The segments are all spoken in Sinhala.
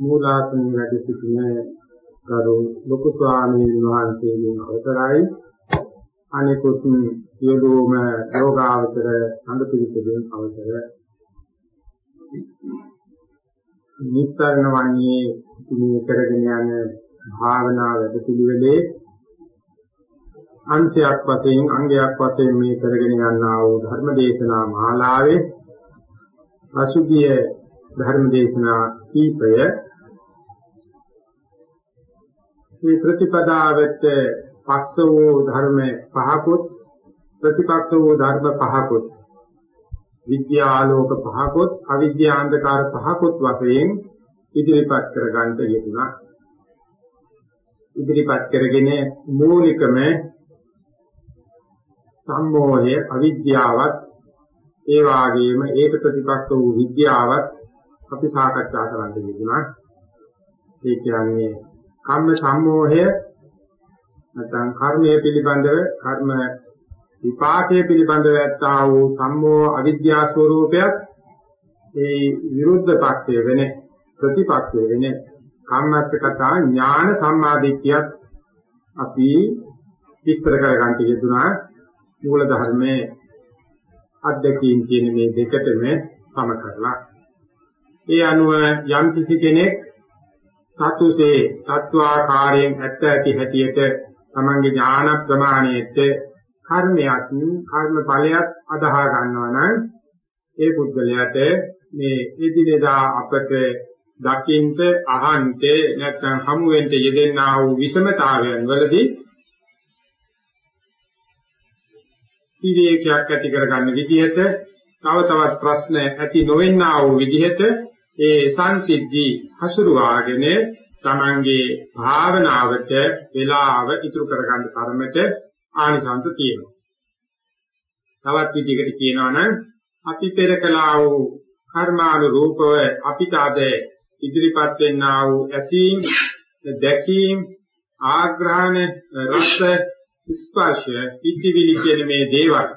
මූලාසනයේ වැඩ සිටින කරු ලොකු ස්වාමීන් වහන්සේගෙන් අවසරයි. අනිකුත් සියලුම යෝගාවචර සංඝ පිරිසෙන් අවසර. නිස්සාරණ වන්නේ මේ කරගෙන යන භාවනා වැඩ පිළිවෙලේ අංශයක් වශයෙන් අංගයක් වශයෙන් මේ කරගෙන යනා වූ ධර්ම දේශනා මාලාවේ පසුගිය ධර්ම දේශනා කීපය මේ ප්‍රතිපදාවට පක්ෂ වූ ධර්ම පහකුත් ප්‍රතිපක්ෂ වූ ධර්ම පහකුත් විද්‍යාලෝක පහකුත් අවිද්‍යාන්ධකාර පහකුත් වශයෙන් ඉදිරිපත් කර ගන්නට යෙදුණා ඉදිරිපත් කරගෙන මූලිකම සම්මෝහය අවිද්‍යාවත් ඒ වාගේම ඒක ප්‍රතිපක්ෂ වූ විද්‍යාවත් අපි සාකච්ඡා කරන්න යෙදුණා. ඒ කියන්නේ කම්ම සම්මෝහය නැත්නම් කර්මය පිළිබඳව කර්ම විපාකයේ පිළිබඳව ඇත්තා වූ සම්මෝහ අවිද්‍යා ස්වરૂපයක් ඒ විරුද්ධ පක්ෂය වෙන ප්‍රතිපක්ෂය වෙන කම්මස්සකතා ඥාන සම්මාදිට්ඨියත් අපි විස්තර කර ගන්න යෙදුනා මූල ධර්මයේ අධ්‍යක්ීම් කියන මේ දෙකටම සම කරලා. ඒ අනුව යම් කිසි කෙනෙක් සතුසේ තත්වාකාරයෙන් ඇත්ත ඇති හැටියට තමන්ගේ ඥාන ප්‍රමාණයට කර්මයක් කර්ම ඵලයක් අදහා ගන්නවා නම් ඒ පුද්ගලයාට මේ එදිනෙදා අපට දකින්ට අහන්ට නැත්නම් හමු වෙන්න යෙදෙනා වූ විෂමතාවයන් වලදී විවේකයක් ඇති කරගන්න විදිහට තව තවත් ප්‍රශ්න ඇති නොවෙන්නා වූ විදිහට ඒ සංසිද්ධි හසුරුවාගෙන තමන්ගේ භාවනාවට වේලාව ඉතුරු කරගන්න තරමට ආනිසංස තියෙනවා. තවත් විදිහකට කියනවා නම් අපි පෙර කළා වූ කර්මානුරූපව අපිට අද ඉදිරිපත් වෙන්නා වූ ඇසීම් දැකීම් ආග්‍රහණ රස ස්පර්ශය ඉතිවිලි කියන මේ දේවල්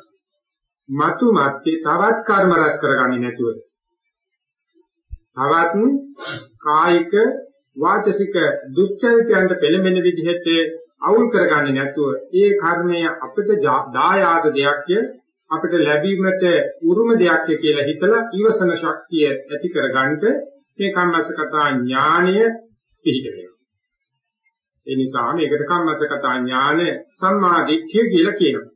මතු මැත්තේ තවත් කර්ම රැස් කරගන්නේ නැතුව තවත් කායික වාචසික දුස්චරිතයන්ට පෙළඹෙන විදිහට අවුල් කරගන්නේ නැතුව ඒ කර්මය අපිට දායාද දෙයක්ය අපිට ලැබීමට උරුම දෙයක්ය කියලා හිතලා ඊවසන ශක්තිය ඇති කරගන්නට මේ කම්මසකතා ඥානය පිහිට වෙනවා ඒ නිසා මේකට කම්මසකතා ඥාන සම්මාදිට්ඨිය කියලා කියනවා.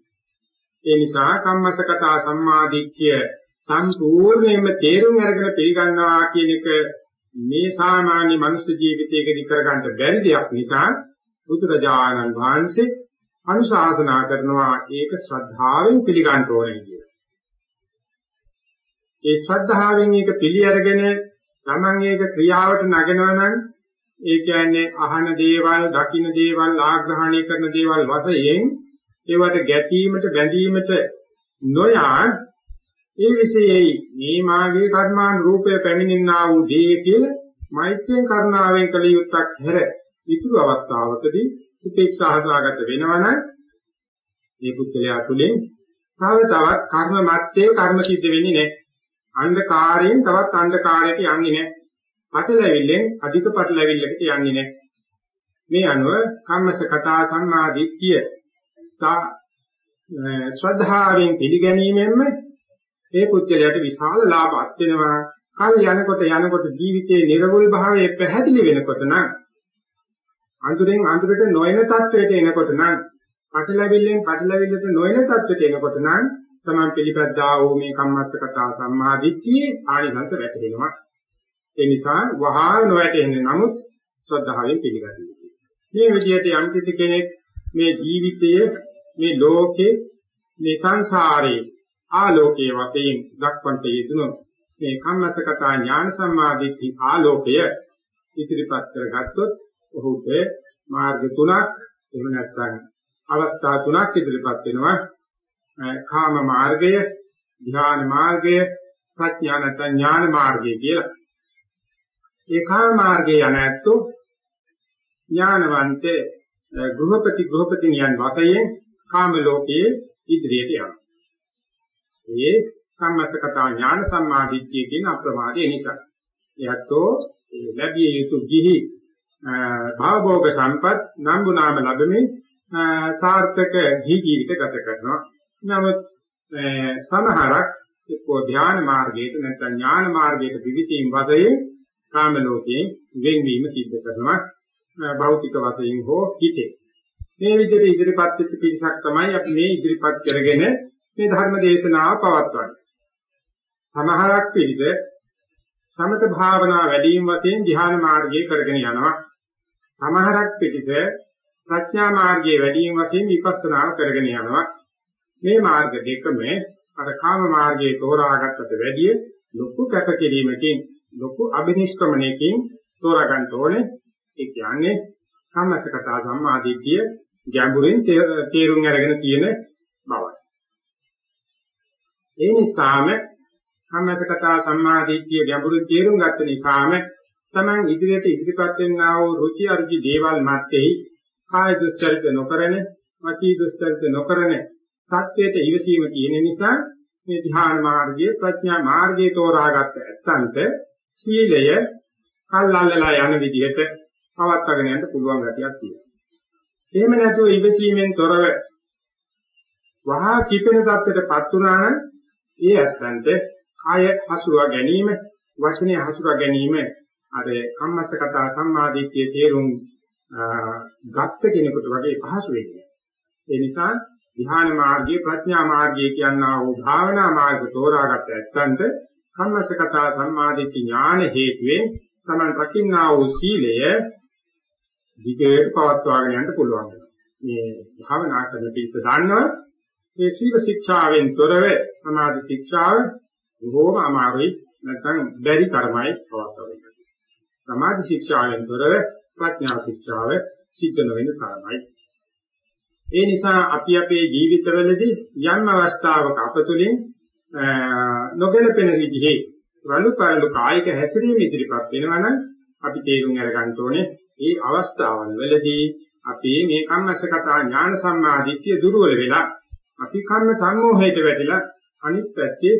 ඒ නිසා කම්මසකතා සම්මාදිට්ඨිය සම්පූර්ණයෙන්ම තේරුම් අරගෙන පිළිගන්නවා කියන එක මේ සාමාන්‍ය මනුෂ්‍ය ජීවිතයකදී කරගන්න බැරි දෙයක් නිසා බුදුරජාණන් වහන්සේ අනුශාසනා කරනවා ඒක ශ්‍රද්ධාවෙන් පිළිගන්න ඕනේ කියලා. ඒ ශ්‍රද්ධාවෙන් ඒක පිළි අරගෙන Taman ඒක ක්‍රියාවට නගනවා නම් ඒ කියන්නේ අහන දේවල්, දකින දේවල්, ආග්‍රහණය කරන දේවල් වශයෙන් ඒවට ගැටීමට බැඳීමට නොයා ඒ විශේෂයි මේ මාගේ කර්මාන් රූපය පැමිණෙනා වූ දේ කියලා මෛත්‍රියෙන් කරුණාවෙන් කළ යුත්තක් හැර ඉතුරු අවස්ථාවකදී උපේක්ෂාහසාගත වෙනවනම් මේ පුත්‍රයා තුලින් තව තවත් කර්ම මැත්තේ කර්ම සිද්ධ වෙන්නේ නැහැ. අන්ධකාරයෙන් තවත් අන්ධකාරයට යන්නේ නැහැ. පටලැවිල්ලෙන් අධික පටලැවිල්ලකට යන්නේ නැහැ. මේ අනුව කම්මස කතා සම්මාදිට්ඨිය ශ්‍රද්ධාවෙන් පිළිගැනීමෙන්ම ඒ පුද්ගලයාට විශාල ලාභයක් වෙනවා. කල් යනකොට යනකොට ජීවිතයේ නිර්වෘල් භාවයේ පැහැදිලි වෙනකොට නම් අඳුරෙන් අඳුරට නොයන තත්වයට එනකොට නම් පටලැවිල්ලෙන් පටලැවිල්ලට නොයන තත්වයට එනකොට නම් තමන් පිළිපැද්දා වූ මේ කම්මස්ස කතා සම්මාදිට්ඨියේ ආනිසංස වැටෙනවා. ඒ නිසා වහා නොවැටෙන්නේ නමුත් ශ්‍රද්ධාවෙන් පිළිගන්න යුතුයි. මේ විදිහට යම් කිසි කෙනෙක් මේ ජීවිතයේ මේ ලෝකේ මේ සංසාරේ ආලෝකයේ වශයෙන් දක්වන්ට යෙදුණු මේ කම්මසකතා ඥාන සම්මාදිට්ඨි ආලෝකය ඉදිරිපත් කරගත්තොත් ඔහුට මාර්ග තුනක් එහෙම නැත්නම් අවස්ථා තුනක් ඉදිරිපත් වෙනවා කාම මාර්ගය ධ්‍යාන මාර්ගය ප්‍රඥා නැත්නම් ඥාන මාර්ගය කියලා. ඒ කාම මාර්ගයේ යන ඇත්තෝ ඥානවන්තේ ගෘහපති ගෘහපති නියන් වශයෙන් කාම ලෝකයේ ඉදිරියට යනවා. ඒ සම්මසකතා ඥාන සම්මාදිට්ඨිය කියන අප්‍රමාදයේ නිසා. එයත්ෝ ලැබිය යුතු ගිහි භවභෝග සම්පත් නම්බු නාම ලැබෙමින් සාර්ථක ජී ජීවිත ගත කරනවා. නමුත් සමහරක් එක්කෝ ධ්‍යාන මාර්ගයට නැත්නම් ඥාන මාර්ගයට පිවිසීම වශයෙන් කාම ලෝකයෙන් වෙන්වීම සිද්ධ කරනවා. භෞතික වශයෙන් හෝ හිතේ. මේ විදිහට ඉදිරිපත් වෙච්ච පිරිසක් තමයි අපි මේ ඉදිරිපත් කරගෙන මේ ධර්ම දේශනාව පවත්වන්නේ. සමහරක් පිරිස සමත භාවනා වැඩිම වශයෙන් ධ්‍යාන මාර්ගයේ කරගෙන යනවා. සමහරක් පිරිස ප්‍රඥා මාර්ගයේ වැඩිම වශයෙන් විපස්සනා කරගෙන යනවා. මේ මාර්ග දෙකම අර කාම මාර්ගයේ තෝරාගත්තට වැඩිය ලොකු කැපකිරීමකින් ලොකු අභිනිෂ්ක්‍මණයකින් තෝරා ගන්න ඕනේ. ඒ කියන්නේ කම්මසකතා සම්මාදිටිය ගැඹුරින් තේරුම් අරගෙන තියෙන බවයි. ඒ නිසාම කම්මසකතා සම්මාදිටිය ගැඹුරින් තේරුම් ගත්ත නිසාම තමන් ඉදිරියට ඉදිරිපත් වෙන්නා වූ රුචි අරුචි දේවල් මැත්තේ කාය දුස්චරිත නොකරන, වචී දුස්චරිත නොකරන සත්‍යයට ඉවසීම තියෙන නිසා මේ ධ්‍යාන මාර්ගයේ ප්‍රඥා මාර්ගයේ තෝරාගත්ත ඇත්තන්ට සීලය කල්ලාලලා යන විදිහට පවත්වාගෙන යන්න පුළුවන් ගතියක් තියෙනවා. එහෙම නැතුව ඉවසීමෙන් තොරව වහා කිපෙන தත්ත්වයටපත් වුණා නම් ඒ ඇත්තන්ට කාය හසුරුවා ගැනීම, වචනේ හසුරුවා ගැනීම අර කම්මස්ස කතා සම්මාදිට්ඨියේ තේරුම් ගත්ත කෙනෙකුට වගේ පහසු වෙන්නේ. ඒ නිසා ධ්‍යාන මාර්ගයේ ප්‍රඥා මාර්ගයේ කියනා වූ භාවනා මාර්ග තෝරාගත්ත ඇත්තන්ට කම්මස්ස කතා සම්මාදිට්ඨි ඥාන හේතුවෙන් තමන් රකින්නා වූ සීලය දිගට පවත්වාගෙන යන්න පුළුවන් වෙනවා. මේ භාවනා කරන පිළිස දන්නවා මේ සීල ශික්ෂාවෙන් තොරව සමාධි ශික්ෂාව බොහෝම අමාරුයි නැත්නම් බැරි කර්මයි පවත්වාගෙන යන්න. සමාධි ශික්ෂාවෙන් තොරව ප්‍රඥා ශික්ෂාව සිද්ධ නොවන තරමයි. ඒ නිසා අපි අපේ ජීවිතවලදී යම් අවස්ථාවක අපතුලින් නොගැලපෙන විදිහේ රළු පරළු කායික හැසිරීම ඉදිරිපත් වෙනවා නම් අපි තේරුම් අරගන්න ඕනේ මේ අවස්ථාවන් වලදී අපි මේ කම්මස්සකතා ඥාන සම්මාදිට්ඨිය දුර්වල වෙලා අපි කර්ම සම්මෝහයට වැටිලා අනිත් පැත්තේ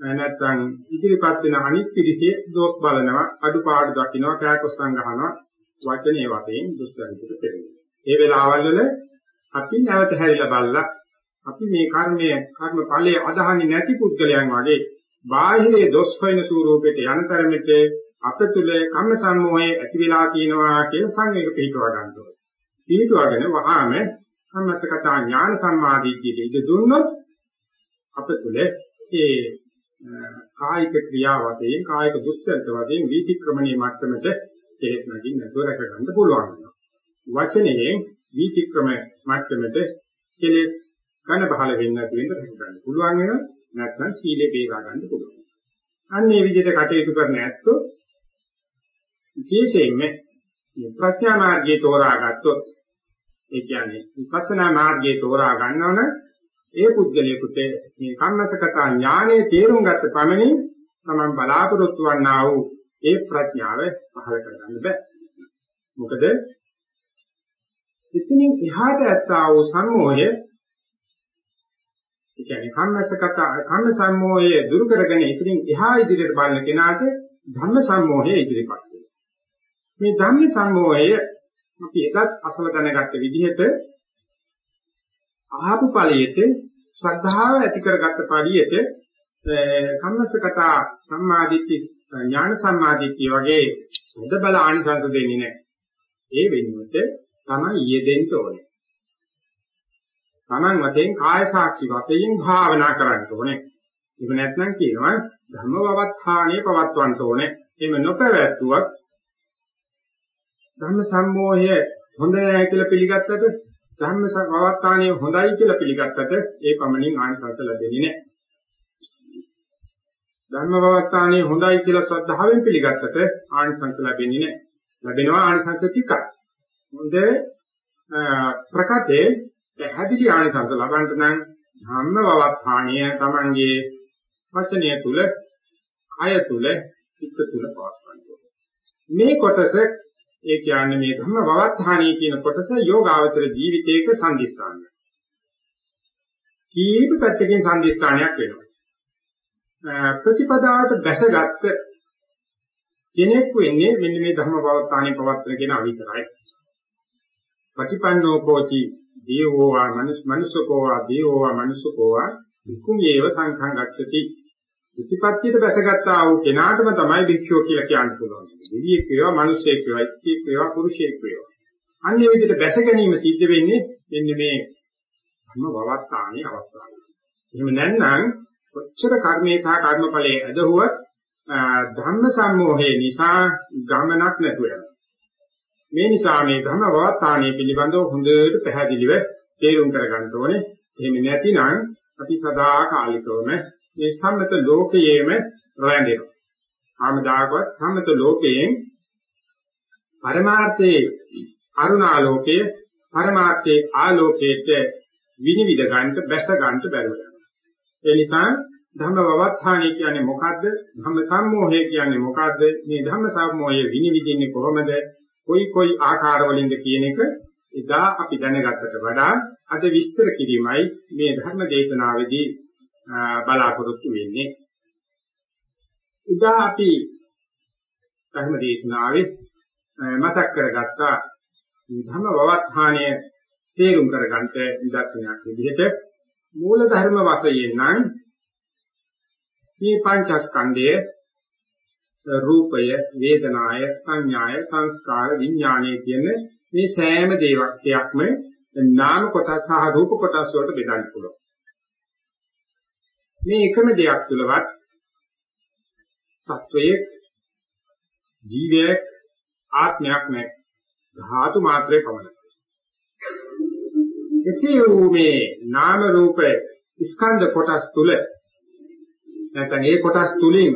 නැත්නම් ඉදිරිපත් වෙන අනිත් පිරිසේ දෝෂ බලනවා අඩුපාඩු දකින්නවා කෑකොස්සන් ගහනවා වචනේ වශයෙන් දුස්තරිතට පෙරෙනවා. ඒ වෙලාවල් වල අපි නැවත හැරිලා බලලා අපි මේ කර්මය කර්ම ඵලයේ අදහන්නේ නැති පුද්ගලයන් වගේ බාහිරේ දොස් හොයන ස්වරූපයට යන තරමට අප තුල කම්ම සම්මෝහය ඇති වෙලා තියෙනවා කියන සංවේග පිටව ගන්න ඕනේ. පිටවගෙන වහාම කම්මසකතා ඥාන සම්මාදීතියට ඉද දුන්නොත් අප තුල ඒ කායික ක්‍රියා වශයෙන් කායික දුස්චරිත වශයෙන් වීතික්‍රමණීය මට්ටමට කෙලස් නැගින් නැතුව රැක ගන්න පුළුවන් වෙනවා. වචනයෙන් වීතික්‍රම මට්ටමට කෙලස් කන බහල වෙන්නේ නැති වෙන්න රැක ගන්න පුළුවන් වෙනවා. නැත්නම් සීලේ බේරා ගන්න පුළුවන්. අන්න මේ විදිහට කටයුතු කරන ඇත්තෝ විශේෂයෙන්ම ප්‍රඥා මාර්ගයේ තෝරා ගත්තොත් ඒ කියන්නේ විපස්සනා මාර්ගයේ තෝරා ගන්නවන ඒ පුද්ගලයාට මේ කම්මසකතා ඥානයේ තේරුම් ගත්ත පමණින් තමන් බලාපොරොත්තු වන්නා වූ ඒ ප්‍රඥාව පහළ කරගන්න බෑ. මොකද එතනින් එහාට ඇත්තා වූ සම්මෝහය ඒ කියන්නේ කම්මසකත කම්ම සම්මෝහය දුරු කරගෙන ඉතින් එහා ඉදිරියට බලන කෙනාට ධම්ම සම්මෝහය ඉදිරිපත් වෙනවා. මේ ධම්ම සම්මෝහය අපි එදත් අසල දැනගත්ත විදිහට ආපු ඵලයේට ශ්‍රද්ධාව ඇති කරගත්ත ඵලියට කම්මසකත සම්මාදිට්ඨි ඥාන සම්මාදිට්ඨිය වගේ හොඳ බල ආනිසංස දෙන්නේ නැහැ. ඒ වෙනුවට තමයි යෙදෙන්න ඕනේ. Taman වශයෙන් කාය සාක්ෂි වශයෙන් භාවනා කරන්න ඕනේ. එහෙම නැත්නම් කියනවා ධම්මවවත්ථානිය පවත්වන්න ඕනේ. එහෙම නොපැවැත්තුවක් ධම්ම සම්මෝහය හොඳ නැහැ කියලා පිළිගත්තට ධම්ම වවත්ථානිය හොඳයි කියලා පිළිගත්තට ඒ පමණින් ආනිසංස ලැබෙන්නේ නැහැ. ධර්ම වවත්තානේ හොඳයි කියලා ශ්‍රද්ධාවෙන් පිළිගත්තට ආනිසංස ලැබෙන්නේ නැහැ. ලැබෙනවා ආනිසංස ටිකක්. හොඳ ප්‍රකටේ පැහැදිලි ආනිසංස ලබන්න නම් ධම්ම වවත්තාණිය Tamanගේ වචනය තුල, කය තුල, චිත්ත තුල පවත්වන්න මේ කොටස ඒ කියන්නේ මේ ධම්ම වවත්තාණිය කියන කොටස යෝගාවචර ජීවිතයක සංදිස්ථානය. කීප පැත්තකින් සංදිස්ථානයක් වෙනවා. ප්‍රතිපදාවට බැසගත්ත කෙනෙක් වෙන්නේ මෙන්න මේ ධර්ම පවත්තානේ පවත්තන කියන අවිතරයි. ප්‍රතිපන්නෝ කෝචි දේවෝ වා මනුස්සකෝ වා දේවෝ වා මනුස්සකෝ වා විකුමේව සංඛං ගච්ඡති. ප්‍රතිපත්තියට බැසගත්තා වූ කෙනාටම තමයි භික්ෂුව කියලා කියන්න පුළුවන්. දෙවියෙක් වේවා, මිනිසෙක් වේවා, ස්ත්‍රියෙක් වේවා, පුරුෂයෙක් වේවා. අන්නේ විදිහට බැස ගැනීම සිද්ධ වෙන්නේ මෙන්න මේ ධර්ම පවත්තානේ අවස්ථාවේ. එහෙම නැත්නම් කොච්චර කර්මයේ සහ කර්මඵලයේ ඇදහුවත් ධම්ම සම්මෝහයේ නිසා ගමනක් නැතුව යනවා. මේ නිසා මේ ධර්ම වවත්තාණිය පිළිබඳව හොඳට පැහැදිලිව තේරුම් කරගන්න ඕනේ. එහෙම නැතිනම් අපි සදා කාලිකවම මේ සම්මත ලෝකයේම රැඳෙනවා. ආමදාගවත් සම්මත ලෝකයෙන් පරමාර්ථයේ අරුණාලෝකයේ පරමාර්ථයේ ආලෝකයට විනිවිද ගන්නට බැස ගන්නට බැරුව යනවා. ඒ නිසා ධම්ම වවත්තාණිය කියන්නේ මොකද්ද? ධම්ම සම්මෝහය කියන්නේ මොකද්ද? මේ ධම්ම සම්මෝහය විනිවිදින්නේ කොහොමද? කොයි කොයි ආකාරවලින්ද කියන එක එදා අපි දැනගත්තට වඩා අද විස්තර කිරීමයි මේ ධර්ම දේශනාවේදී බලාපොරොත්තු වෙන්නේ. එදා අපි ධර්ම දේශනාවේ මතක් කරගත්තා ධර්ම වවත්තාණය තේරුම් කරගන්නට නිදර්ශනයක් විදිහට මූල ධර්ම වශයෙන් නම් මේ පංචස්කන්ධය රූපය, වේදනාය, සංඥාය, සංස්කාර, විඥානය කියන මේ සෑම දේවක්යක්ම නාම කොටස් සහ රූප කොටස් වලට බෙදන්න පුළුවන්. මේ එකම දෙයක් තුලවත් සත්වයේ ජීවයක් ආත්මයක් නැහැ. ධාතු මාත්‍රේ පමණයි. එසේ වූ මේ නාම රූප ස්කන්ධ කොටස් තුල නැත්නම් ඒ කොටස් තුලින්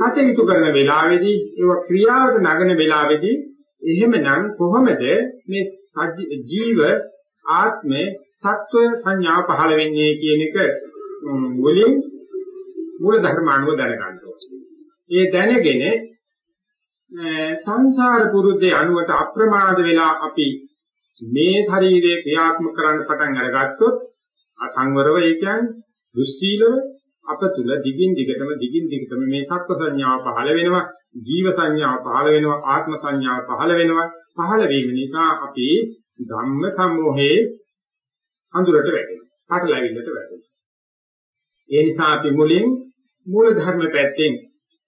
කටයුතු කරන වෙලාවේදී ඒවා ක්‍රියාවට නගන වෙලාවේදී එහෙමනම් කොහොමද මේ ජීව ආත්මේ සත්ව සංඥා පහළ වෙන්නේ කියන එක මුලින් මූල ධර්ම අනුව දැනගන්න ඕනේ. ඒ දැනගෙන සංසාර පුරුද්දේ අනුවට අප්‍රමාද වෙලා අපි මේ ශරීරයේ ක්‍රියාත්මක කරන්න පටන් අරගත්තොත් අසංවරව ඒ කියන්නේ දුස්සීලව අප තුල දිගින් දිගටම දිගින් දිගටම මේ සත්ව සංඥාව පහළ වෙනවා ජීව සංඥාව පහළ වෙනවා ආත්ම සංඥාව පහළ වෙනවා. පහළ වීම නිසා අපි ධම්ම සම්මෝහයේ අඳුරට වැටෙනවා. පාටලැවිල්ලට වැටෙනවා. ඒ නිසා අපි මුලින් මූල ධර්ම පැත්තෙන්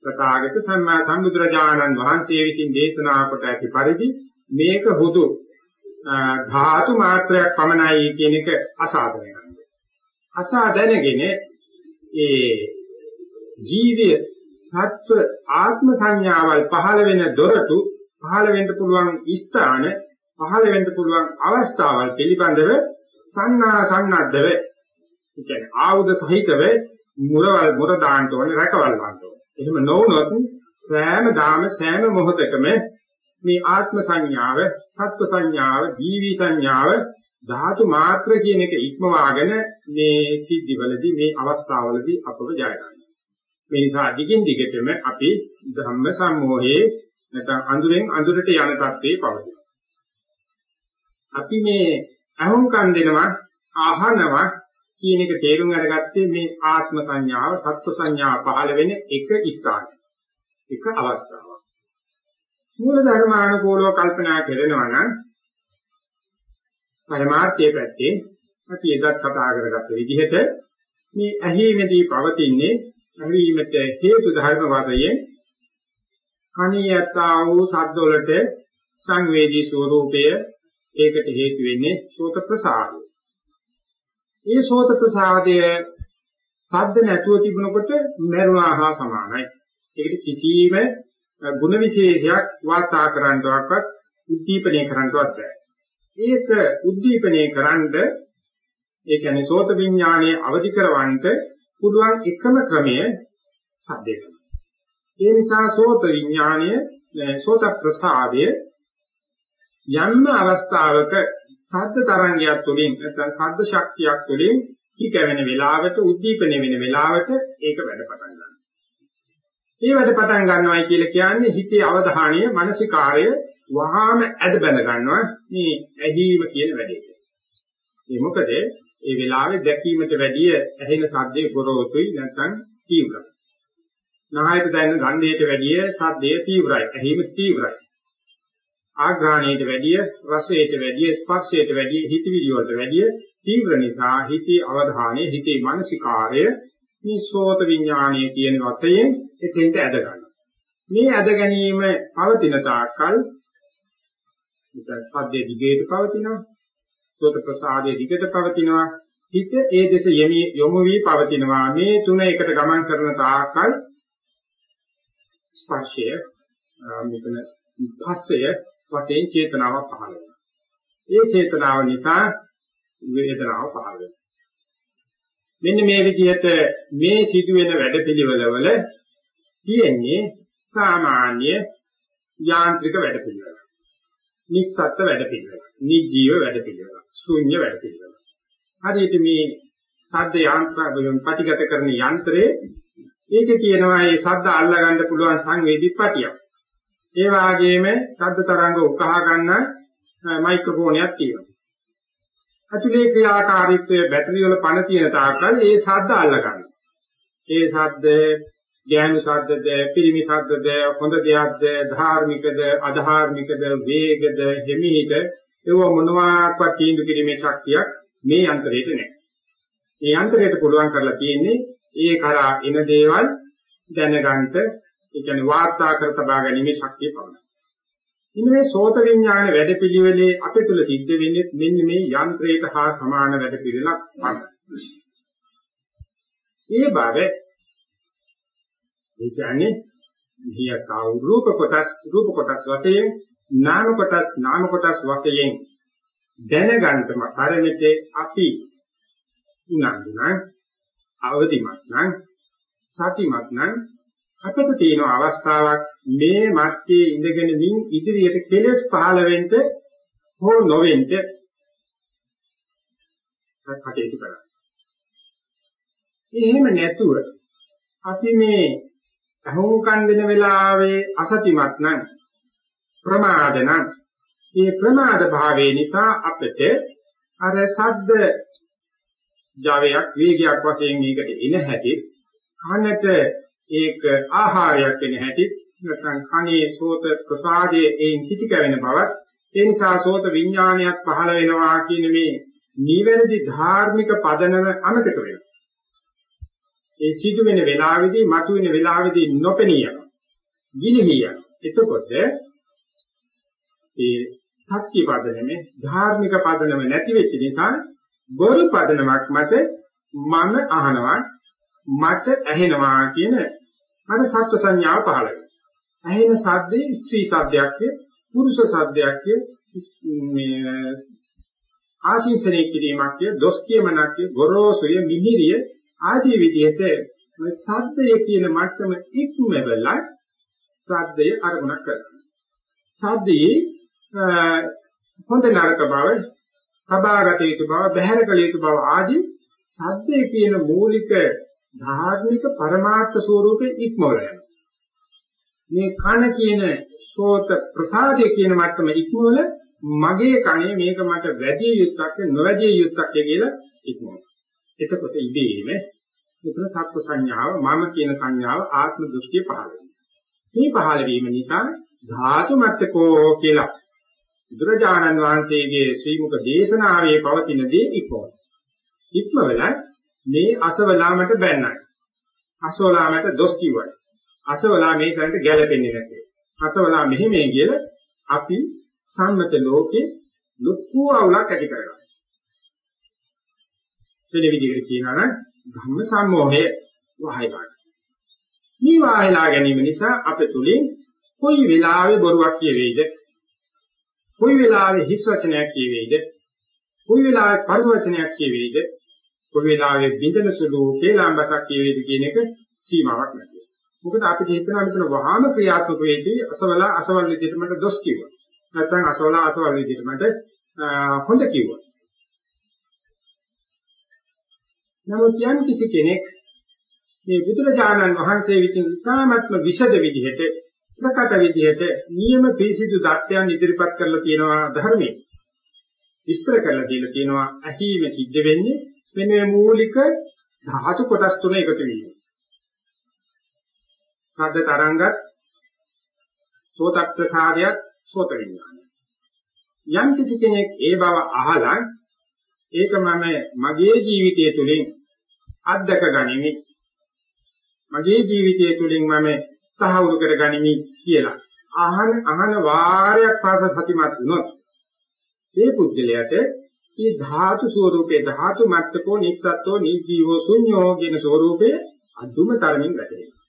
ප්‍රකාගත සම්මා සම්බුදුරජාණන් වහන්සේ විසින් දේශනා කොට ඇති පරිදි මේක හුදු ධාතු මාත්‍රයක් පමණයි කියන එක අසාධනය කරනවා. අසා දැනගෙන ඒ ජීවය සත්ව ආත්ම සංඥාවල් පහළ වෙන දොරටු පහළ වෙන්න පුළුවන් ස්ථාන පහළ වෙන්න පුළුවන් අවස්ථාවල් පිළිබඳව සන්නා සන්නද්ධව කියන්නේ ආයුධ සහිතව මුරවල් මුර දාන්න ඕනේ රැකවල් ගන්න ඕනේ. එහෙම නොවුනොත් සෑම දාම සෑම මොහොතකම මේ ආත්ම සංඥාව, සත්ව සංඥාව, ජීවි සංඥාව ධාතු මාත්‍ර කියන එක ඉක්මවාගෙන මේ සිද්ධිවලදී මේ අවස්ථාවලදී අපව ජය ගන්නවා. මේ නිසා දිගින් දිගටම අපි ධම්ම සම්මෝහයේ නැත්නම් අඳුරෙන් අඳුරට යන තත්ත්වේ පවතිනවා. අපි මේ අහුම්කම් දෙනවා ආහනවා කියන එක තේරුම් අරගත්තේ මේ ආත්ම සංඥාව සත්ව සංඥාව පහළ වෙන එක ස්ථානයක්. එක අවස්ථාවක්. මූල ධර්මානුකූලව කල්පනා කරනවා නම් පරමාර්ථයේ පැත්තේ අපි එදත් කතා කරගත්ත විදිහට මේ ඇහිමේදී පවතින්නේ ඇහිීමට හේතු ධර්ම වශයෙන් කණියතා වූ ශබ්ද වලට සංවේදී ස්වરૂපය ඒකට හේතු වෙන්නේ සෝත ප්‍රසාදය. ඒ සෝත ප්‍රසාදය ශබ්ද නැතුව තිබුණකොට මරුණා හා සමානයි. ඒකට කිසිම ගුණ විශේෂයක් වාර්තා කරන්නවත් උද්දීපනය කරන්නවත් බැහැ. ඒක උද්දීපනය කරන්ඩ ඒ කියන්නේ සෝත විඥානයේ අවදි කරවන්න පුළුවන් එකම ක්‍රමය සද්දේ තමයි. ඒ නිසා සෝත විඥානය සෝත ප්‍රසාදය යම් අවස්ථාවක සද්ද තරංගයක් තුළින් නැත්නම් සද්ද ශක්තියක් තුළින් කිකවෙන වෙලාවට උද්දීපනය වෙන වෙලාවට ඒක වැඩ පටන් ගන්නවා. මේ වැඩ පටන් ගන්නවයි කියලා කියන්නේ හිතේ අවධානය, මානසිකාරය වහාම ඇද බැඳ ගන්නවා මේ ඇහිීම කියන වැඩේට. ඒ මොකද ඒ වෙලාවේ දැකීමට වැඩිය ඇහෙන සද්දේ ගොරෝසුයි නැත්නම් තීව්‍රයි. නහයට දැනෙන ගන්ධයට වැඩිය සද්දේ තීව්‍රයි. ඇහිීම තීව්‍රයි. ආග්‍රහණයට වැඩිය රසයට වැඩිය ස්පර්ශයට වැඩිය හිතවිලි වලට වැඩිය තීව්‍ර නිසා හිතේ අවධානය හිතේ මානසිකාරය මේ සෝත විඥානය කියන වශයෙන් එතෙන්ට ඇද ගන්නවා. මේ ඇද ගැනීම පවතින තාක්කල් ඉතින් ස්පර්ශයේ දිගට පවතිනවා. සෝත ප්‍රසාදයේ දිගට පවතිනවා. හිත ඒ දෙස යොමු වී පවතිනවා. මේ තුන එකට ගමන් කරන තාක්කල් ස්පර්ශය මෙතන පස්සය වශයෙන් චේතනාවක් පහළ වෙනවා. ඒ චේතනාව නිසා වේදනාව පහළ වෙනවා. මෙන්න මේ විදිහට මේ සිදුවෙන වැඩපිළිවෙලවල තියෙන්නේ සාමාන්‍ය යාන්ත්‍රික වැඩපිළිවෙල. නිස්සත්ත්ව වැඩපිළිවෙල. නිජීව වැඩපිළිවෙල. ශූන්‍ය වැඩපිළිවෙල. හරියට මේ ශබ්ද යාන්ත්‍රයෙන් ප්‍රතිගත කරන යන්ත්‍රයේ ඒකේ තියෙනවා මේ ශබ්ද අල්ලගන්න පුළුවන් සංවේදීපතියක්. ඒ වගේම ශබ්ද තරංග උකහා ගන්න මයික්‍රොෆෝනයක් තියෙනවා. අතුලේ ක්‍රියාකාරීත්වයේ බැටරි වල පණ තියෙන තාක්කල් ඒ ශබ්ද අල්ල ගන්නවා. ඒ ශබ්ද ඥාන ශබ්දද, පිරිමි ශබ්දද, හොඳ දෙයක්ද, ධාර්මිකද, අධාර්මිකද, වේගද, හිමිහිට ඒව මොනවාක්වත් තීන්දුව කිරීමේ ශක්තියක් මේ යන්ත්‍රයට නැහැ. මේ යන්ත්‍රයට පුළුවන් කරලා තියෙන්නේ ඒ කරා එන දේවල් දැනගන්න, ඒ කියන්නේ වාර්තා කර තබා ගැනීමේ ශක්තිය පමණයි. ඉන්න මේ සෝත විඥාන වැඩපිළිවෙලේ අපේ තුල සිද්ධ වෙන්නේ මෙන්න මේ යන්ත්‍රයට හා සමාන වැඩපිළිවෙලක් පමණයි. ඒ බාරේ ඒ කියන්නේ හියතාව රූප කොටස් රූප කොටස් වශයෙන් නාම කොටස් නාම කොටස් වශයෙන් දැනගන්නම පරිමිතේ අපි උනන්දුනම් අවදිමත් නම් සතිමත් නම් අපිට තියෙන අවස්ථාවක් මේ මැත්තේ ඉඳගෙන මින් ඉදිරියට කෙලස් පහළ වෙන්න හෝ නොවෙන්න කටයුතු කරන්න. එහෙම නැතුව අපි මේ අහුම්කන් දෙන වෙලාවේ අසතිමත් නම් ප්‍රමාද නම් මේ ප්‍රමාද භාවයේ නිසා අපිට අර සද්ද ජවයක් වේගයක් වශයෙන් මේකට එන හැටි කනට ඒක ආහාරයක් වෙන හැටි නැත්නම් කනේ සෝත ප්‍රසාදයේ එයින් පිටි කැවෙන බවත් ඒ නිසා සෝත විඥානයක් පහළ වෙනවා කියන මේ නිවැරදි ධාර්මික පදනම අමතක වෙනවා ඒ සිදු වෙන වෙලාවේදී මතුවෙන වෙලාවේදී නොපෙනී යනවා. ගිලිහි යනවා. එතකොට ඒ සත්‍ය පදනමේ ධාර්මික පදනම නැති වෙච්ච නිසා බොරු පදනමක් මත මම අහනවා මට ඇහෙනවා කියන අර සත්‍ය සංඥාව පහළ වෙනවා. ඇහෙන සද්දේ ස්ත්‍රී සද්දයක්ය පුරුෂ සද්දයක්ය මේ ආශිංසනය කිරීමක්ය දොස් කියමනක්ය ගොරෝසුය මිහිරිය ආදී විදිහට සද්දය කියන මට්ටම ඉක්මවලා සද්දය අරමුණක් කරනවා. සද්දේ හොඳ නරක බව සබාගත යුතු බව, බහැර කළ යුතු බව ආදී සද්දේ කියන මූලික ධාර්මික පරමාර්ථ ස්වરૂපේ ඉක්මවල යනවා. මේ කන කියන සෝත ප්‍රසාදය කියන මට්ටම ඉක්මවල මගේ කනේ මේක මට වැඩි යුක්තක් නොවැඩිය යුක්තක් කියලා ඉක්මවල. එතකොට ඉබේම මෙතන සත්ව සංඥාව මම කියන සංඥාව ආත්ම දෘෂ්ටිය පහළ වෙනවා. මේ පහළ වීම නිසා ධාතු මත්තකෝ කියලා බුදුරජාණන් වහන්සේගේ ශ්‍රී මුක දේශනාවේ පවතින දේ ඉක්මවල. ඉක්මවල මේ අසවලාමට බැන්නයි. අසවලාමට දොස් කිව්වයි. අසවලා මේ තැනට ගැලපෙන්නේ නැtei. අසවලා මෙහෙමයි කියලා අපි සම්මත ලෝකේ ලොකු අවුලක් ඇති කරගන්නවා. වෙන විදිහකට කියනවා නම් ධම්ම සම්මෝහය වහයලා. මේ වහයලා ගැනීම නිසා අපේ තුලින් කොයි වෙලාවෙ බොරුවක් කියවේද? කොයි වෙලාවෙ හිස් වචනයක් කියවේද? කොයි වෙලාවෙ පරිවචනයක් කියවේද? කොයි වෙලාවෙ බින්දන සුළු කේලාම්බසක් කියවේද කියන එක සීමාවක් නැති. මොකද අපිට හිතනවා මෙතන වහාම ක්‍රියාත්මක වෙදී අසවල අසවල් විදිහට මට දොස් කිව්වා. නැත්නම් අසවල අසවල් විදිහට මට හොඳ කිව්වා. නමුත් යම් කිසි කෙනෙක් මේ බුදුරජාණන් වහන්සේ විසින් ඉතාමත්ම විෂද විදිහට ප්‍රකට විදිහට නියම පිරිසිදු දත්යන් ඉදිරිපත් කරලා තියෙනවා ධර්මයේ. විස්තර කරලා දීලා තියෙනවා ඇහිම සිද්ධ වෙන්නේ මෙන්න මේ මූලික ධාතු කොටස් තුන එකතු වීම. ශබ්ද තරංගත් සෝත ප්‍රසාදයක් සෝත විඥානය. යම් කිසි කෙනෙක් ඒ බව අහලා ඒක මම මගේ ජීවිතය තුළින් අත්දක ගනිමි. මගේ ජීවිතය තුළින් මම සහවුරු කර ගනිමි කියලා. අහන අහන වාරයක් පාස සතිමත් වුණොත් ඒ පුද්ගලයාට මේ ධාතු ස්වરૂපේ ධාතු මත්තකෝ නිස්සත්ෝ නිජීවෝ ශුන්‍යෝ කියන ස්වરૂපේ අදුම තරමින් වැටෙනවා.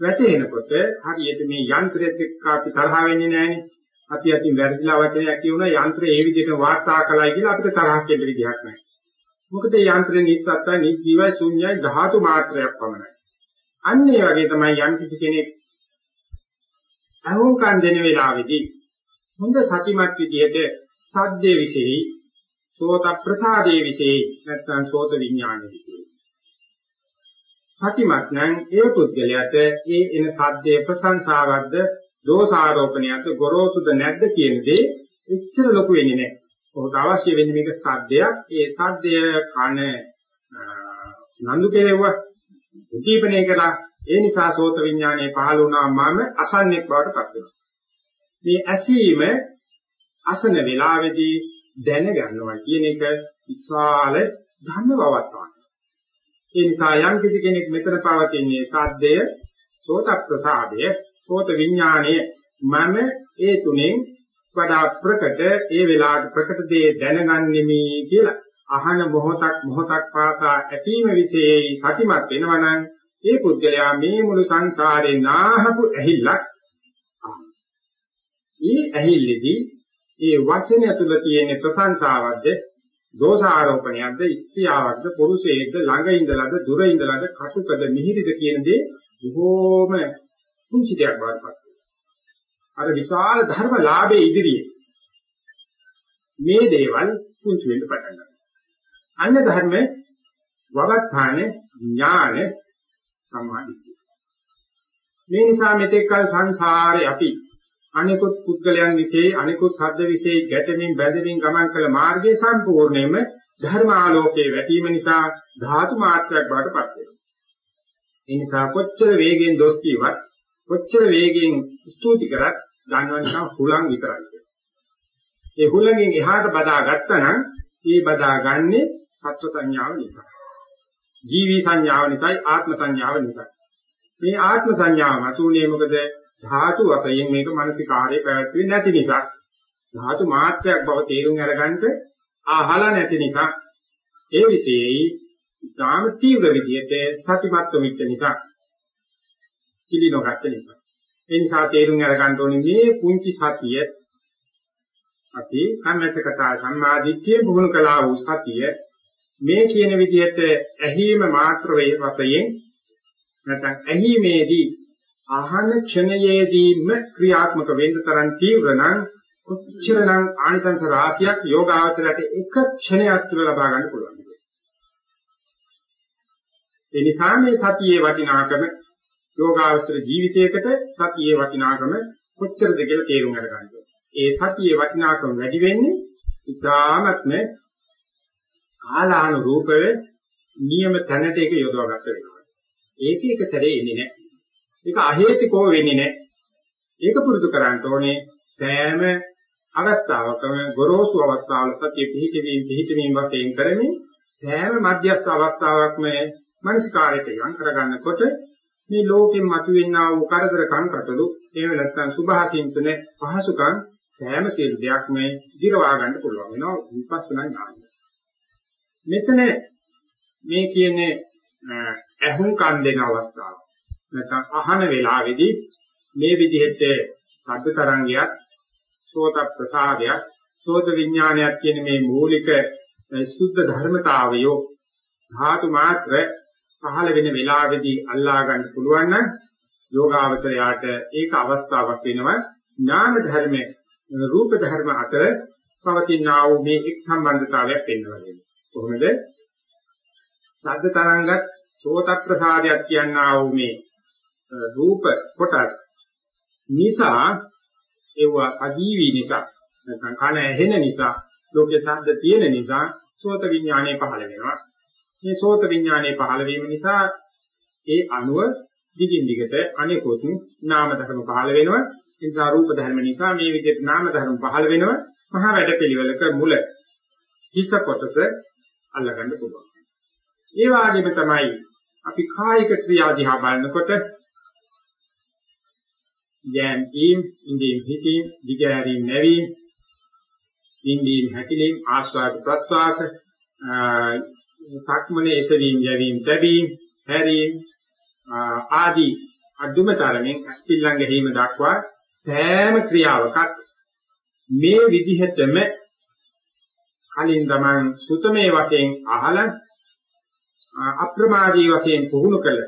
වැටෙනකොට හරියට මේ යන්ත්‍රයත් එක්ක අපි තරහ වෙන්නේ නැහැනේ. අපි අතින් වැරදිලා වචනයක් කියුණා යන්ත්‍රය ඒ විදිහට වාර්තා කළයි කියලා අපිට තරහක් එන්න විදිහක් නැහැ. මොකද යන්ත්‍රය නිස්සත්තා නිජීවයි ශුන්‍යයි ධාතු මාත්‍රයක් පමණයි. අන්න ඒ වගේ තමයි යම් කිසි කෙනෙක් අහුම්කම් දෙන වෙලාවේදී හොඳ සතිමත් විදිහට සද්දේ විශේෂයි සෝත ප්‍රසාදේ විශේෂයි නැත්නම් සෝත විඥානයේ විශේෂයි. සතිමත් නම් ඒ පුද්ගලයාට ඒ එන සද්දේ ප්‍රශංසාවක්ද දෝෂාරෝපණයක්ද ගොරෝසුද නැද්ද කියන දේ එච්චර ලොකු වෙන්නේ නැහැ. ඔහුට අවශ්‍ය වෙන්නේ මේක සද්දයක්. ඒ සද්දය කන නන්දු කෙරෙව්ව උද්දීපනය කළා. ඒ නිසා සෝත විඥානයේ පහළ වුණා මම අසන්නෙක් බවට පත් වෙනවා. මේ ඇසීම අසන වේලාවේදී දැනගන්නවා කියන එක විශාල ධර්ම බවක් තමයි. ඒ නිසා යම් කිසි කෙනෙක් මෙතන පවතින්නේ සද්දය, සෝත ප්‍රසාදය, සෝත විඥානය මම ඒ තුනෙන් වඩා ප්‍රකට ඒ වෙලාවට ප්‍රකට දේ දැනගන්නෙමි කියලා අහන මොහොතක් මොහොතක් පාසා ඇසීම විශේෂයි සතිමත් වෙනවනම් ඒ පුද්ගලයා මේ මුළු සංසාරේ නාහපු ඇහිල්ලක් ඒ ඇහිල්ලේදී ඒ වචනය තුළ තියෙන ප්‍රශංසාවක්ද දෝෂාරෝපණයක්ද ස්ත්‍රියාවක්ද පුරුෂයෙක්ද ළඟ ඉඳලාද දුර ඉඳලාද කටුකද මිහිරිද කියන දේ බොහෝම කුංචි දෙයක් බවට පත් අර විශාල ධර්ම ලාභයේ ඉදිරියේ මේ දේවල් කුංචි වෙන්න පටන් ගන්නවා. අන්න ධර්ම වවත්තාන ඥාන සමාධිය. මේ නිසා මෙතෙක් කල සංසාරේ අපි අනිකුත් පුද්ගලයන් විසේ අනිකුත් ශබ්ද විසේ ගැටෙමින් බැඳෙමින් ගමන් කළ මාර්ගයේ සම්පූර්ණයෙන්ම ධර්ම ආලෝකයේ වැටීම නිසා ධාතු මාත්‍රයක් බවට පත් වෙනවා. ඒ නිසා කොච්චර වේගෙන් දොස් කියවත් කොච්චර වේගෙන් ස්තුති කරත් ධනවන්තම් හුලං විතරයි. ඒ හුලඟෙන් එහාට බදා ගත්තනම් ඒ බදාගන්නේ සත්ව සංඥාව නිසා. ජීවි සංඥාව නිසායි ආත්ම සංඥාව නිසායි. මේ ආත්ම සංඥාව මතුනේ මොකද ධාතු වශයෙන් මේක මානසිකාරයේ පැවැත්වෙන්නේ නැති නිසා. ධාතු මාත්‍රයක් බව තේරුම් අරගන්න අහලා නැති නිසා ඒ විශේෂයි ධාම තීව්‍ර විදියට සතිමත්ව මිච්ච නිසා කිලි නොගත්ත නිසා. ඒ නිසා තේරුම් අරගන්න ඕනේ මේ පුංචි සතිය අපි කම්මැසකතා සම්මාදිට්ඨිය බුහුණු කළා වූ සතිය මේ කියන විදිහට ඇහිම මාත්‍ර වේ වශයෙන් නැත්නම් ඇහිමේදී ආහන ක්ෂණයේදීම ක්‍රියාත්මක වෙන්න තරම් තීව්‍ර නම් කොච්චරනම් ආනිසංස රාශියක් යෝගාවචරයට එක ක්ෂණයක් තුළ ලබා ගන්න පුළුවන්. ඒ නිසා මේ සතියේ වටිනාකම යෝගාවචර ජීවිතයකට සතියේ වටිනාකම කොච්චරද කියලා තේරුම් ගන්න ඒ සතියේ වටිනාකම වැඩි වෙන්නේ ඉතාමත්ම කාලානුරූපව නියම තැනට ඒක යොදවගත්ත වෙනවා. ඒක එක සැරේ එන්නේ නැහැ. ඒක අහේතුකෝ වෙන්නේ නැහැ. ඒක පුරුදු කරන්න ඕනේ සෑම අවස්ථාවකම ගොරෝසු අවස්ථාවල සතිය පිහිටවීම පිහිටවීම වශයෙන් කරමින් සෑම මධ්‍යස්ථ අවස්ථාවකම මනසිකාරයට යොමු කරගන්නකොට මේ ලෝකෙන් මතුවෙනා වූ කරදර කංකටලු එහෙම නැත්නම් සුභාසින්තන පහසුකම් සෑම සියලු දෙයක්ම දිරවා ගන්න පුළුවන් වෙනවා විපස්සනා ඥානය. මෙතන මේ කියන්නේ ඇහුම් කන් දෙන අවස්ථාව. නැත්නම් අහන වෙලාවේදී මේ විදිහට ශබ්ද තරංගයක්, සෝත ප්‍රසාදයක්, සෝත විඥානයක් කියන මේ මූලික සුද්ධ ධර්මතාවයෝ ධාතු මාත්‍ර පහළ වෙන වෙලාවේදී අල්ලා ගන්න පුළුවන් නම් යෝගාවචරයාට ඒක අවස්ථාවක් වෙනවා. ඥාන ධර්ම රූප ධර්ම අතර පවතිනා වූ මේ එක් සම්බන්ධතාවයක් වෙනවා කොහොමද? සද්ද තරංගත් සෝත ප්‍රසාදයක් කියනා වූ මේ රූප කොටස් නිසා ඒවා සජීවී නිසා නැත්නම් කන ඇහෙන නිසා ලෝකේ ශබ්ද තියෙන නිසා සෝත විඥානය පහළ වෙනවා මේ සෝත විඥානයේ පහළ වීම නිසා ඒ අණුව දිගින් දිගට අනෙකුත් නාම ධර්ම පහළ වෙනවා. ඒ නිසා රූප ධර්ම නිසා මේ විදිහට නාම ධර්ම පහළ වෙනවා. මහා වැඩපිළිවෙලක මුල හිස කොටස අල්ලගන්න පුළුවන්. ඒ වගේම තමයි අපි කායික ක්‍රියා දිහා බලනකොට යම් ඊම් ඉන්දීම් හිතීම් දිගහැරීම් නැවීම් ඉන්දීම් හැකිලීම් ආස්වාද ප්‍රස්වාස සක්මනේ එසවීම යැවීම තැබීම හැරීම ආදී අදුම තරමින් අස්පිල්ලං ගැහිම දක්වා සෑම ක්‍රියාවකත් මේ විදිහටම කලින් තමන් සුතමේ වශයෙන් අහලා අප්‍රමාදී වශයෙන් පුහුණු කළ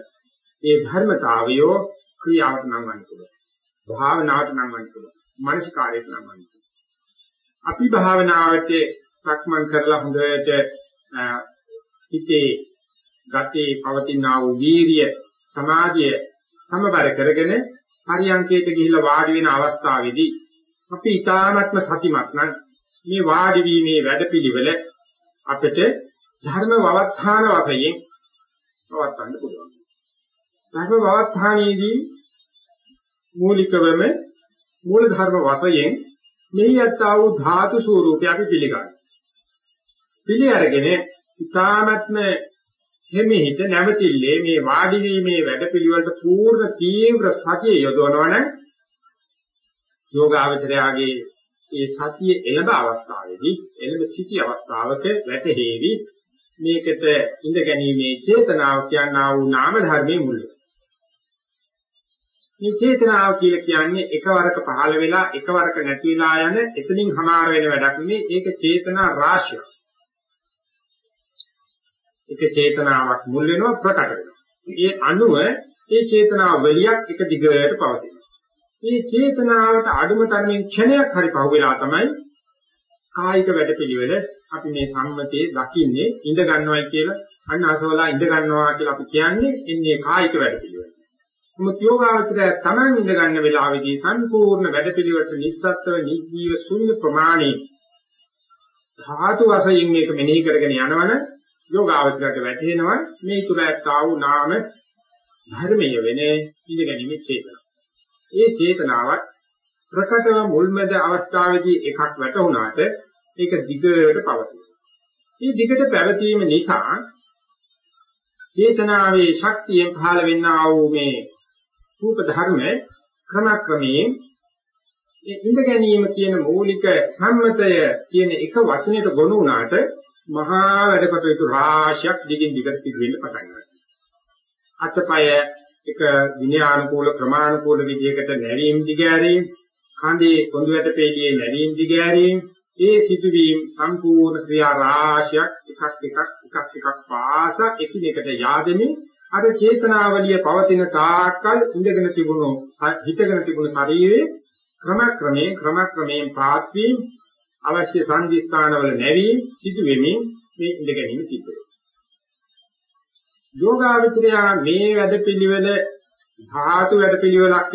ඒ ධර්මතාවයෝ ක්‍රියාවට නම් වන්න පුළුවන්. භාවනාවට නම් වන්න පුළුවන්. මානසික කාර්යයට නම් වන්න පුළුවන්. අපි භාවනාවට සක්මන් කරලා හොඳට හිතේ ගතේ පවතිනා වූ වීරිය සමාධිය සමබර කරගෙන පරියන්කයට ගිහිල්ලා වාඩි වෙන අවස්ථාවේදී අපි ඊ타ත්ම සතිමත් නම් මේ වාඩි වීමේ වැඩපිළිවෙල අපිට ධර්ම වවත්තාන වශයෙන් පවත්වන්න පුළුවන්. ධර්ම වවත්තානයේදී මූලිකවම මූල ධර්ම වශයෙන් මෙහි යත්තා වූ ධාතු ස්වરૂපය අපි පිළිගන්නවා. පිළි අරගෙන ඉතාමත්ම හිමිහිට නැවතිල්ලේ මේ වාඩි වීමේ වැඩපිළිවෙලට පූර්ණ තීව්‍ර සතිය යොදවනවනම් යෝගාවචරයාගේ ඒ සතිය එළඹ අවස්ථාවේදී එළඹ සිටි අවස්ථාවක වැටහෙවි මේකට ඉඳ ගැනීමේ චේතනාව කියනා වූ නාම ධර්මයේ මුල. මේ චේතනාව කියලා කියන්නේ එකවරක පහළ වෙලා එකවරක නැති වෙලා යන එතනින් හමාර වෙන වැඩක් නෙවෙයි ඒක චේතනා රාශියක්. එක චේතනාවක් මුල් වෙනවා ප්‍රකට වෙනවා. ඒ අනුව ඒ චේතනාව වලියක් එක දිගට පවතිනවා. මේ චේතනාවට අඩුම තරමින් ක්ෂණයක් හරි පහුවෙලා තමයි කායික වැඩපිළිවෙල අපි මේ සම්මතයේ දකින්නේ ඉඳ ගන්නවයි කියලා අන්න අසවලා ඉඳ ගන්නවා කියලා අපි කියන්නේ එන්නේ කායික වැඩපිළිවෙල. නමුත් යෝගාවචරය තමන් ඉඳ ගන්න වෙලාවේදී සම්පූර්ණ වැඩපිළිවෙලට නිස්සත්ව නිජීව ශුන්‍ය ප්‍රමාණේ ධාතු වශයෙන් මේක මෙනෙහි කරගෙන යනවනේ යෝගාවචරයට වැටෙනවා මේ තුරත් ආ වූ නාම ධර්මයේ වෙන්නේ ඉඳගැනීමේ චේතනාව. ඒ චේතනාවත් ප්‍රකටව මුල්මෙද අවස්ථාවේදී එකක් වැටුණාට ඒක දිගට පවතිනවා. මේ දිගට පැවතීම නිසා චේතනාවේ ශක්තියෙන් පහළ වෙන්නා වූ මේ රූප ධර්ම ක්‍රමක්‍රමයෙන් ඒ ඉඳ ගැනීම කියන මූලික සම්මතය කියන එක වචනයට ගොනු වුණාට මහා වැඩ කටයුතු රාශියක් දිගින් දිගට සිදු වෙන්න පටන් ගන්නවා. අතපය එක විනයානුකූල ක්‍රමානුකූල විදිහකට නැවීම දිගෑරීම, කඳේ කොඳු වැට පෙළියේ නැවීම දිගෑරීම, ඒ සිදුවීම් සම්පූර්ණ ක්‍රියා රාශියක් එකක් එකක් එකක් එකක් පාස එකිනෙකට yaadෙමින් අර චේතනාවලිය පවතින තාක්කල් ඉඳගෙන තිබුණු හිතගෙන තිබුණු ශරීරයේ ක්‍රමක්‍රමයෙන් ක්‍රමක්‍රමයෙන් පාත්වීම අවශ්‍ය සංදිස්ථානවල නැවීම සිදු වෙමින් මේ ඉඳ ගැනීම සිද්ධ වෙනවා. යෝගාවචරය මේ වැඩපිළිවෙල ධාතු වැඩපිළිවෙලක්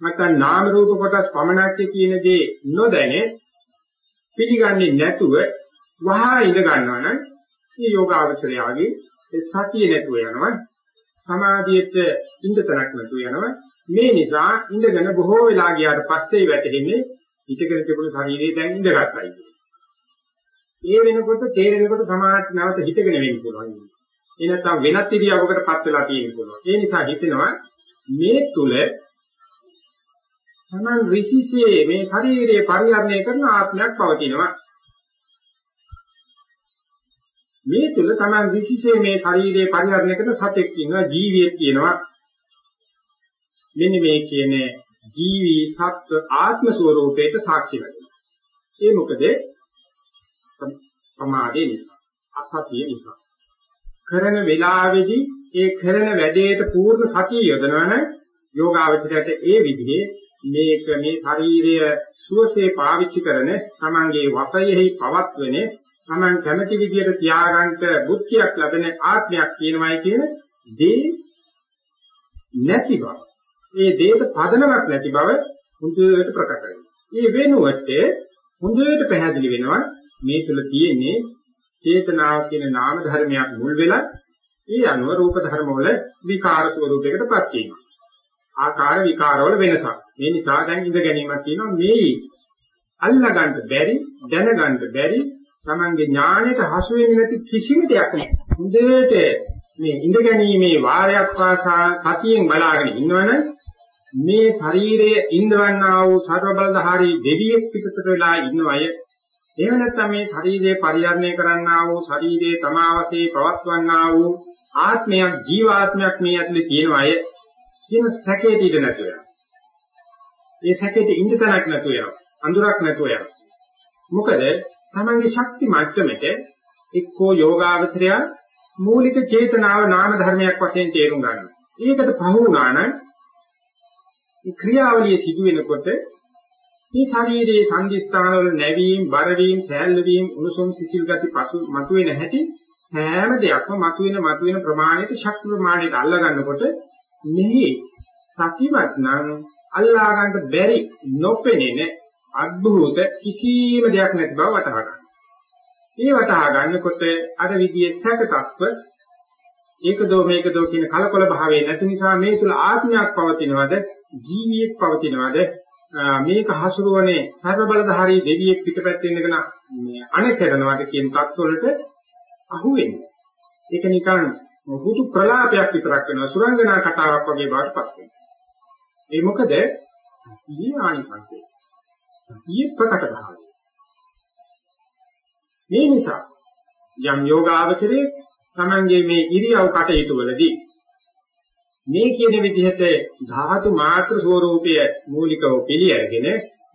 නැත්නම් නාම රූප කොටස් පමණක් කියන දේ නොදැනේ පිළිගන්නේ නැතුව වහා ඉඳ ගන්නවා නම් මේ යෝගාවචරයාගේ සතිය නැතුව යනවා සමාධියට ඉඳතනක් නැතුව යනවා මේ නිසා ඉඳගෙන බොහෝ වෙලා ගියාට පස්සේ වැටෙන්නේ හිතගෙන තිබුණු ශරීරය දැන් ඉඳගත්තයි ඒ වෙනකොට තේරෙනකොට සමාධි නැවත හිතගෙන වෙන්න පුළුවන්. ඒ නැත්තම් වෙනත් ඉරියව්වකට පත් වෙලා තියෙන්න පුළුවන්. ඒ නිසා හිතෙනවා මේ තුල සමන් ඍෂිසේ මේ ශරීරයේ පරිහරණය කරන ආත්මයක් පවතිනවා. මේ තුල තමයි ඍෂිසේ මේ ශරීරයේ පරිහරණය කරන සතෙක් ඉන්නවා ජීවියෙක් කියනවා. මෙන්න මේ කියන ජීවි සත්ව ආත්ම ස්වરૂපයට සාක්ෂි වෙනවා. ඒ මොකද ප්‍රමාදේ නිසා අසතිය නිසා කරන වෙලාවේදී ඒ කරන වැඩේට පූර්ණ සතිය යොදනවන යෝගාවචරයට ඒ විදිහේ මේක මේ ශරීරය සුවසේ පාවිච්චි කරන තමන්ගේ වශයෙහි පවත්වන තමන් කැමති විදිහට තියාගන්න බුද්ධියක් ලැබෙන ආත්මයක් කියනවායි කියන දේ නැති බව. ඒ දේට පදනමක් නැති බව හොඳට ප්‍රකට වෙනවා. ඒ වෙනුවට හොඳට පැහැදිලි වෙනවා මේ තුල තියෙන්නේ චේතනාව කියන නාම ධර්මයක් මුල් වෙලා ඒ අනුව රූප ධර්ම වල විකාර ස්වරූපයකටපත් වීම. ආකාර විකාර වල වෙනසක්. මේ නිසා දැන් ඉඳ ගැනීමක් තියෙනවා මේ අල්ලගන්න බැරි දැනගන්න බැරි Tamange ඥාණයට හසු වෙන්නේ නැති කිසිම දෙයක් නෑ. හොඳට මේ ඉඳ ගැනීමේ වාරයක් වාසා සතියෙන් බලාගෙන ඉන්නවනම් මේ ශරීරයේ ඉඳවන්නා වූ සර්ව බලධාරී දෙවියෙක් පිටතට වෙලා ඉන්නවය එහෙම නැත්නම් මේ ශරීරයේ පරිහරණය කරන්නා වූ ශරීරයේ තමාවසේ පවත්වන්නා වූ ආත්මයක් ජීවාත්මයක් මේ ඇතුලේ තියෙනවාය කියන සැකේට ඉඳ නැතුව යනවා. ඒ සැකේට ඉඳ තැනක් නැතුව යනවා. අඳුරක් නැතුව යනවා. මොකද තමන්ගේ ශක්ති මට්ටමට එක්කෝ යෝගාවචරය මූලික චේතනාව නාම ධර්මයක් වශයෙන් තේරුම් ගන්නවා. ඒකට පහ වුණා නම් ක්‍රියාවලිය සිදු වෙනකොට මේ ශරීරයේ සංදිස්ථානවල නැවීම, බරවීම, සෑල්ලවීම, උණුසුම් සිසිල් ගති පසු මතුවෙන හැටි සෑම දෙයක්ම මතුවෙන මතුවෙන ප්‍රමාණයට ශක්ති ප්‍රමාණයට අල්ලා ගන්නකොට මෙහි සතිවත් නම් අල්ලා ගන්න බැරි නොපෙනෙන අద్භූත කිසිම දෙයක් නැති බව වටහා ගන්න. මේ වටහා ගන්නකොට අර විදියේ සැක තත්ත්ව ඒකදෝ මේකදෝ කියන කලකොල භාවයේ නැති නිසා මේ තුල ආත්මයක් පවතිනවද ජීවියෙක් පවතිනවද මේක හසුරුවනේ සර්ව බලධාරී දෙවියෙක් පිටපැත්තේ ඉඳගෙන මේ අනෙතරනවාද කියන තත්ත්වවලට අහු වෙන්නේ. ඒක නිකන් හුදු ප්‍රලාපයක් විතරක් වෙනවා සුරංගනා කතාවක් වගේ බවට පත් වෙනවා. ඒ මොකද සතියේ ආනිසංසය. සතියේ ප්‍රකට භාවය. මේ නිසා යම් යෝගාවචරයේ තමන්ගේ මේ ඉරියව් කටයුතු වලදී මේ කියන විදිහට ධාතු මාත්‍ර ස්වરૂපය මූලිකව පිළිඅරගෙන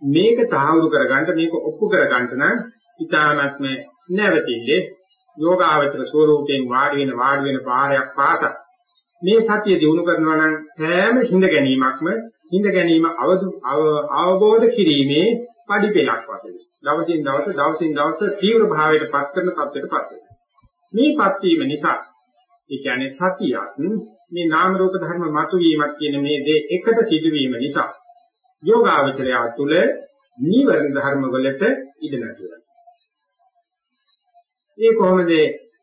මේක තහවුරු කරගන්න මේක ඔප්පු කරගන්න නම් ඊටාත්ම නැවතිල්ලේ යෝගාවචර ස්වરૂපයෙන් වාඩි වෙන වාඩි වෙන පාරයක් පාසක් මේ සතිය දිනු කරනවා නම් සෑම හිඳ ගැනීමක්ම හිඳ ගැනීම අවබෝධ කිරීමේ පඩිපෙලක් වශයෙන් දවසින් දවස දවසින් දවස තීව්‍ර භාවයට පත් කරන තත්ත්වයට පත් වෙනවා මේ පත් වීම නිසා ඒ කියන්නේ සතියක් මේ නාම රූප ධර්ම මතුවීමක් කියන මේ දේ එකට සිදුවීම නිසා යෝගාවචරය තුළ නීවරණ ධර්ම වලට ඉඩ නැතුව. මේ කොහොමද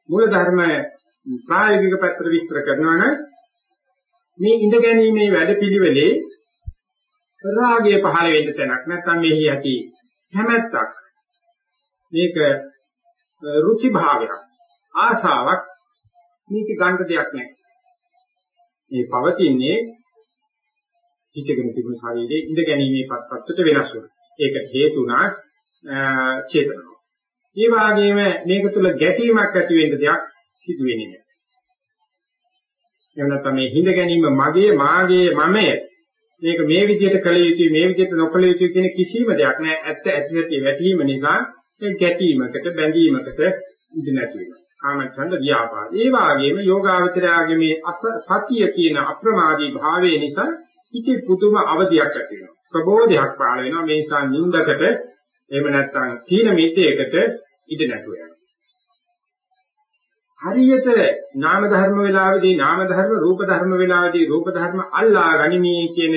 මූල ධර්ම ප්‍රායෝගික පැත්තට විස්තර කරනවා නම් මේ ඉඳ ගැනීමේ වැඩපිළිවෙලේ රාගය පහළ වෙන්න තැනක් නැත්නම් මෙහි ඇති කැමැත්තක් මේක රුචි භාවයක් ආසාවක් මේක ගන්න දෙයක් නැහැ මේ පවතින්නේ හිතගෙන තිබුණු ශරීරයේ ඉඳ ගැනීමේ පත්පත්ට වෙනස් වෙනවා. ඒක හේතුණා චේතනාව. ඒ වගේම මේක තුල ගැටීමක් ඇති වෙන්න දෙයක් සිදු වෙන්නේ නැහැ. එවනත් මේ හිඳ ගැනීම මගේ මාගේ මමය මේක මේ විදිහට කළ යුතුයි මේ විදිහට නොකළ යුතුයි කියන කිසිම දෙයක් නැහැ. ඇත්ත ඇති නැති වැටීම නිසා ඒ ගැටීමකට බැඳීමකට ඉඳ නැති වෙනවා. කාමච්ඡන්ද ව්‍යාපාද. ඒ වගේම යෝගාවචරයාගේ මේ සතිය කියන අප්‍රමාදී භාවය නිසා හිතේ පුදුම අවදියක් ඇති වෙනවා. ප්‍රබෝධයක් පහළ වෙනවා මේ නිසා නින්දකට එහෙම නැත්නම් තීන මිත්‍යයකට ඉඩ නැතුව යනවා. හරියට නාම ධර්ම වේලාවේදී නාම ධර්ම රූප ධර්ම වේලාවේදී රූප ධර්ම අල්ලා ගනිමි කියන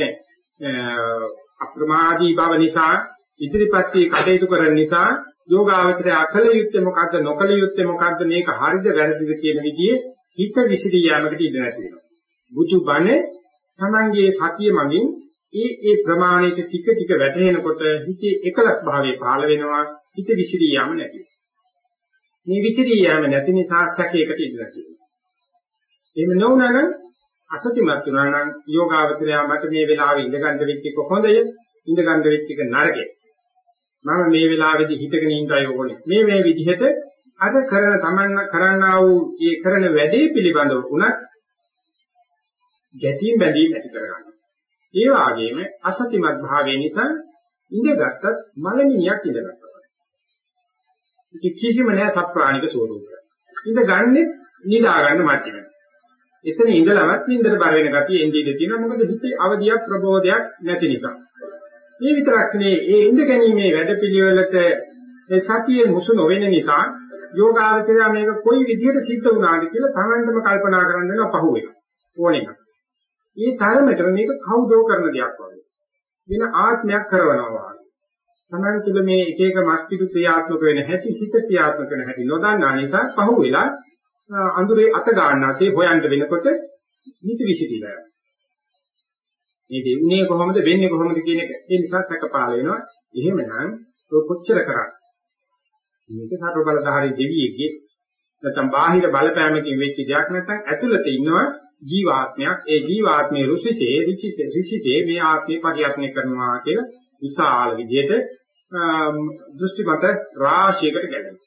අප්‍රමාදී බව නිසා ඉදිරිපත් වී කටයුතු කරන නිසා යෝගාවචරය අකල යුත්තේ මොකද්ද නොකල යුත්තේ මොකද්ද මේක හරිද වැරදිද කියන විදිහේ හිත විසිරී යාමකට ඉඩ නැති වෙනවා. බුදු බණ තමන්ගේ සතිය මගින් ඒ ඒ ප්‍රමාණයට ටික ටික වැටෙනකොට හිතේ එකලස් භාවයේ පහළ වෙනවා හිත විසිරී යාම නැති වෙනවා. මේ විචිරී යෑම නැති නිසා සැකයකට ඉඳ නැති වෙනවා. එහෙම නොවුනනම් අසතිමත් වුණා නම් යෝගාවචරය මට මේ වෙලාවේ ඉඳ ගන්න වෙච්ච එක හොඳය, ඉඳ ගන්න වෙච්ච එක නරකයි. මම මේ වෙලාවේදී හිතගෙන ඉඳයි ඕනේ. මේ මේ විදිහට අර කරන තමන් කරන්නා වූ ඒ කරන වැඩේ පිළිබඳව උනත් ගැටීම් බැඳීම් ඇති කරගන්නවා. ඒ වගේම අසතිමත් භාවය නිසා ඉඳගත්තත් මලමිනියක් ඉඳගත්තා. ඒක කිසිම නෑ සත්‍ප්‍රාණික ස්වરૂපයක්. ඉඳ ගන්නෙ නිදා ගන්න මට්ටමයි. එතන ඉඳලවත් නින්දට බර වෙන ගතිය එන්නේ ඉඳ තියෙනවා මොකද හිතේ අවදියක් ප්‍රබෝධයක් නැති නිසා. මේ විතරක් නේ ඒ ඉඳ ගැනීමේ වැඩපිළිවෙලට ඒ සතියේ මුසු නොවෙන නිසා යෝගාචරය මේක කොයි විදිහට සිද්ධ වුණාද කියලා තමන්ටම කල්පනා කරන්න වෙනවා පහුවෙන. ඕනෙක. මේ තරමට මේක කවුදෝ කරන දෙයක් වගේ. වෙන ආත්මයක් කරවනවා වගේ. තමන් තුළ මේ එක එක මස්තිතු ක්‍රියාත්මක වෙන හැටි හිත ක්‍රියාත්මක වෙන හැටි නොදන්නා නිසා පහුවෙලා අඳුරේ අත ගන්නාසේ හොයන්න වෙනකොට නිති විසිරිලා යනවා. මේ දෙන්නේ කොහොමද වෙන්නේ කොහොමද කියන එක ඒ නිසා සැකපාල වෙනවා. එහෙමනම් කොච්චර කරා මේක සර්ව බලධාරී දෙවියෙක්ගේ නැත්නම් බාහිර බලපෑමකින් වෙච්ච දෙයක් නැත්නම් ඇතුළත ඉන්නවා ජීවාත්මයක් ඒ ජීවාත්මයේ ඍෂිසේ ඍෂිසේ ඍෂිසේ මේ ආත්මේ පරිහරණය කරනවා කියලා විශාල විදිහට දෘෂ්ටිමත රාශියකට ගැලෙනවා.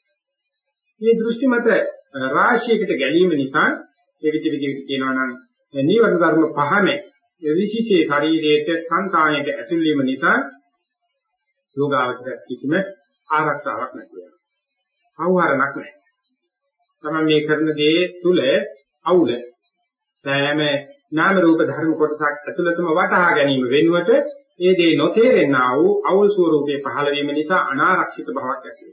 මේ දෘෂ්ටිමත රාශියකට ගැලීම නිසා ඒ විදිහට කියනවා නම් නීවරණ ධර්ම පහම ඍෂිසේ ශරීරයේ සංකාණයට ඇතුල් වීම නිසා යෝගාවචර කිසිම ආරක්ෂාවක් නැති වෙනවා. අවහරණක් නැහැ. තමයි මේ කරන දේ තුල අවුල සෑම නාම රූප ධර්ම කොටසක් ඇතුළතම වටහා ගැනීම වෙනුවට ඒ දේ නොතේරෙනා වූ අවුල් ස්වરૂපේ පහළ වීම නිසා අනාරක්ෂිත භාවයක් ඇති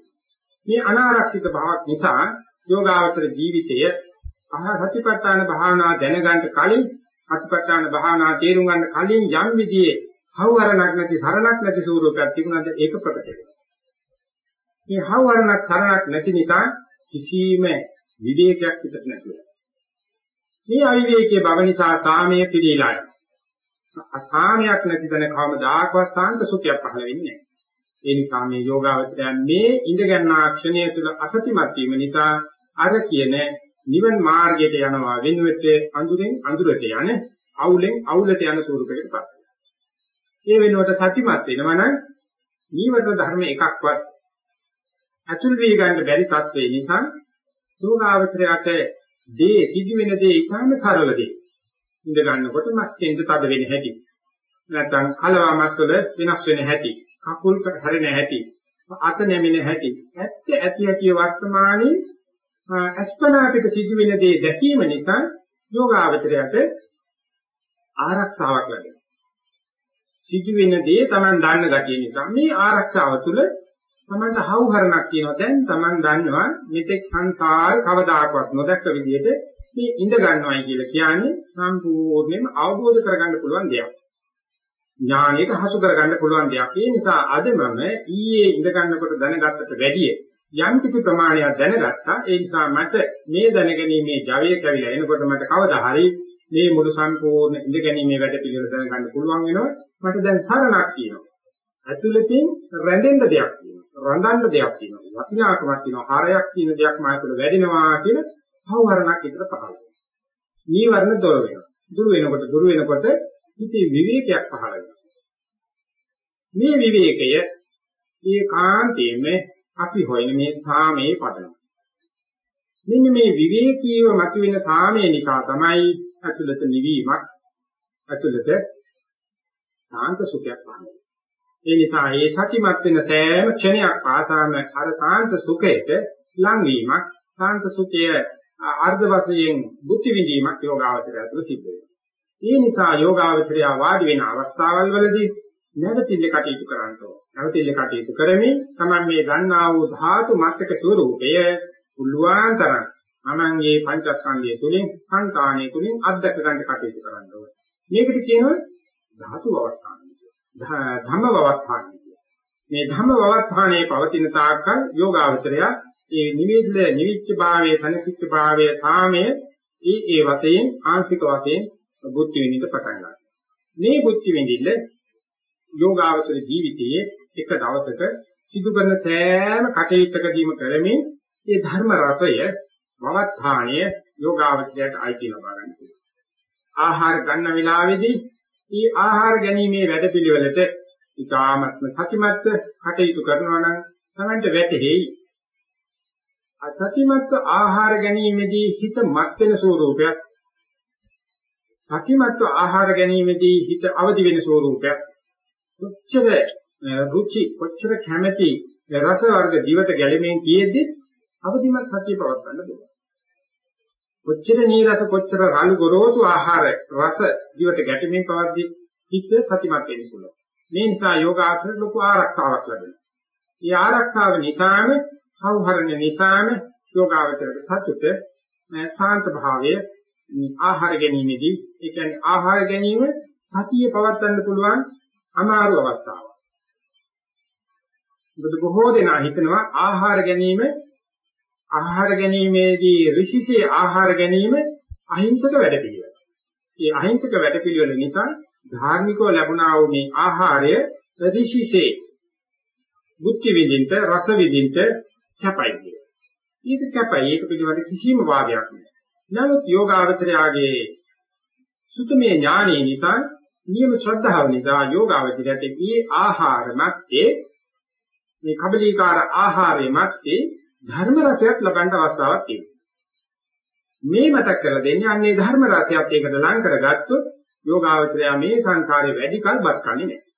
මේ අනාරක්ෂිත භාවයක් නිසා යෝගාවචර ජීවිතය අහ සතිපට්ඨාන භාවනා දැනගන්න කලින් සතිපට්ඨාන භාවනා තේරුම් ගන්න කලින් යම් විදිහේ හවුහරණක් නැති සරණක් නැති ස්වરૂපයක් තිබුණාද ඒක ප්‍රකට වෙනවා. මේ හවුහරණක් සරණක් නැති නිසා කිසිම විවේකයක් පිටට නැතුව. මේ අවිවේකයේ බව නිසා සාමය පිළිලා යනවා. අසහනයක් නැති තැන කවමදාකවත් සාන්ත සුඛයක් පහළ වෙන්නේ නැහැ. ඒ නිසා මේ යෝගාවචරයන් මේ ඉඳ ගන්නා ක්ෂණය තුළ අසතිමත් වීම නිසා අර කියන නිවන මාර්ගයට යනවා වෙනුවට අඳුරෙන් අඳුරට යන අවුලෙන් අවුලට යන ස්වරූපයකට පත් ඒ වෙනුවට සතිමත් වෙනවා නම් නීවරණ ධර්ම එකක්වත් අතුල් වී ගන්න බැරි තත්වේ නිසා යෝගාවචරයට දේ සිදුවෙන දේ ඊටම සරල දෙයක්. ඉඳ ගන්නකොට මස් කෙන්ද තද වෙන හැටි. නැත්නම් කලවා මස් වල වෙනස් වෙන හැටි. කකුල් හැරෙන හැටි. අත නැමෙන හැටි. ඇත්ත ඇති ඇති වර්තමානයේ අස්පනා පිට සිදුවෙන දේ දැකීම නිසා යෝගාවචරයට ආරක්ෂාවක් ලැබෙනවා. සිදුවෙන දේ Taman දන්න ගැතිය නිසා මේ ආරක්ෂාව තුළ Tamanට හවුහරණක් තියෙනවා. දැන් Taman දන්නවා මෙතෙක් සංසාර කවදාකවත් නොදැක්ක විදිහට මේ ඉඳ ගන්නවයි කියලා කියන්නේ සම්පූර්ණයෙන්ම අවබෝධ කරගන්න පුළුවන් දෙයක්. ඥානයට හසු කරගන්න පුළුවන් දෙයක්. ඒ නිසා අද මම ඊයේ ඉඳ ගන්නකොට දැනගත්තට වැඩිය යම් කිසි ප්‍රමාණයක් දැනගත්තා. ඒ නිසා මට මේ දැනගැනීමේ ජවය කැවිලා එනකොට මට කවදා හරි මේ මුළු සම්පූර්ණ ඉඳ ගැනීමේ වැඩ පිළිවෙල දැනගන්න පුළුවන් වෙනවා. මට දැන් සරණක් තියෙනවා. ඇතුළතින් රැඳෙන්න දෙයක් තියෙනවා. රඳන්න දෙයක් තියෙනවා. වටිනාකමක් තියෙනවා. හරයක් තියෙන දෙයක් මාය තුළ වැඩිනවා කියලා භවවරණක් විතර පහළ වෙනවා. නීවරණ දොර වෙනවා. දුර වෙනකොට දුර වෙනකොට හිතේ විවේකයක් පහළ වෙනවා. මේ විවේකය ඒකාන්තයෙන්ම අපි හොයන මේ සාමයේ පදනම. මෙන්න මේ විවේකීව මතුවෙන සාමයේ නිසා තමයි අතුලත නිවීමක් අතුලත සාන්ත සුඛයක් වහන්නේ. ඒ නිසා මේ සතිමත් වෙන සෑම ක්ෂණයක් පාසාම අර සාන්ත සුඛයට ලංවීමක් සාන්ත සුඛය අර්ධ වශයෙන් බුද්ධ විඳීමක් යෝගාවචරය තුළ සිද්ධ වෙනවා. ඒ නිසා යෝගාවචරය වාඩි වෙන අවස්ථාවල් වලදී නැවතිල්ල කටයුතු කරන්න ඕන. නැවතිල්ල කටයුතු කරමින් තමයි මේ ගන්නා වූ ධාතු මතක ස්වરૂපය පුළුවන් තරම් අනංගේ පංචස්කන්ධය තුලින් සංකාණය තුලින් අත්දක ගන්න කටයුතු කරන්න ඕන. මේකට කියනවා ධාතු වවස්ථානය කියලා. ධම්ම වවස්ථානය කියලා. මේ ධම්ම වවස්ථානයේ පවතින තාක්කල් යෝගාවචරය ඒ නිවිද්ද නිවිච්ච භාවයේ සනසිච්ච භාවයේ සාමයේ ඒ ඒ වශයෙන් ආංශික වශයෙන් බුද්ධ විඳින්න පටන් ගන්නවා. මේ බුද්ධ විඳින්න යෝගාවචර ජීවිතයේ එක දවසක සිදු කරන සෑම කටයුත්තකදීම කරමින් මේ ධර්ම රසය වවත්තාණය යෝගාවචරයට අයිති ලබා ගන්න පුළුවන්. ආහාර ගන්න වෙලාවේදී මේ ආහාර ගැනීමේ වැඩපිළිවෙලට ඉතාමත්ම සතිමත්ව කටයුතු කරනවා නම් තමන්ට වැටහෙයි. අසතිමත්ව ආහාර ගැනීමේදී හිත මත් වෙන ස්වરૂපයක් සතිමත්ව ආහාර ගැනීමේදී හිත අවදි වෙන ස්වરૂපයක් කොච්චර රුචි කොච්චර කැමැති රස වර්ග දිවට ගැලෙමින් කියෙද්දි අවදිමත් සතිය පවත්වන්න බෑ. කොච්චර නීරස කොච්චර රළු ගොරෝසු ආහාර රස දිවට ගැටෙමින් පවද්දි හිත සතිමත් වෙන්න පුළුවන්. මේ නිසා යෝගාචර ලොකු ආරක්ෂාවක් ලැබෙනවා. මේ ආරක්ෂාව නිසාම සෞහරණ නිසාම යෝගාචරයට සතුට ශාන්ත භාවය ආහාර ගැනීමේදී ඒ කියන්නේ ආහාර ගැනීම සතිය පවත්වන්න පුළුවන් අමාරු අවස්ථාවක්. මොකද බොහෝ දෙනා හිතනවා ආහාර ගැනීම ආහාර ගැනීමේදී ඍෂිසේ ආහාර ගැනීම අහිංසක වැඩපිළිවෙල. මේ අහිංසක වැඩපිළිවෙල නිසා ධාර්මිකව ලැබුණා වූ මේ ආහාරය ඍෂිසේ බුද්ධ විදින්ට රස විදින්ට කැපයි කියලා. ඒක කැපයි ඒක පිළිබඳ කිසිම වාදයක් නෑ. නමුත් යෝගාවචරයාගේ සුතමේ ඥානෙ නිසා නියම ශ්‍රද්ධාව නිසා යෝගාවචරයට මේ ආහාර මැත්තේ මේ කබලීකාර ආහාරයේ මැත්තේ ධර්ම රසයක් ලබන්න අවස්ථාවක් තියෙනවා. මේ මතක් කරලා දෙන්නේ අන්නේ ධර්ම රසයත් ඒකට ලං කරගත්තොත් යෝගාවචරය මේ සංසාරේ වැඩි කල් බත් කන්නේ නැහැ.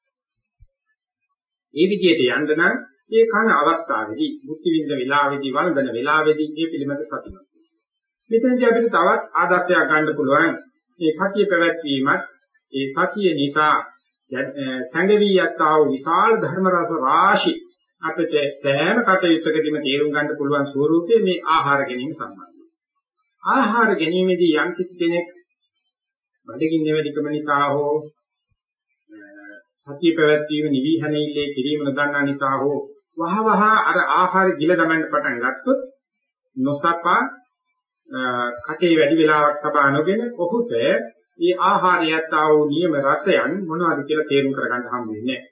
ඒ විදිහට යන්න නම් ඒ කන අවස්ථාවේදී මුක්ති විඳ වෙලාවේදී වන්දන වෙලාවේදී මේ පිළිමත සතිමත්. මෙතනදී අපිට තවත් ආදර්ශයක් ගන්න පුළුවන් මේ සතිය පැවැත්වීමත් ඒ සතිය නිසා සංගවී යත්තා වූ විශාල ධර්ම රස රාශි අපිට සෑම කටයුත්තකදීම තේරුම් ගන්න පුළුවන් ස්වરૂපයේ මේ ආහාර ගැනීම සම්බන්ධයි. ආහාර ගැනීමේදී යම් කිසි කෙනෙක් බඩගින්න වැඩිකම නිසා හෝ සතිය පැවැත්වීම නිවිහනෙල්ලේ කිරීම නොදන්නා නිසා හෝ වහවහ අර ආහාර ගිල ගමන්න පටන් ගත්තොත් නොසපා කටේ වැඩි වෙලාවක් තබා නොගෙන ඔහුට මේ ආහාරයත් ආ වූ නියම රසයන් මොනවද කියලා තේරුම් කරගන්න හම් වෙන්නේ නැහැ.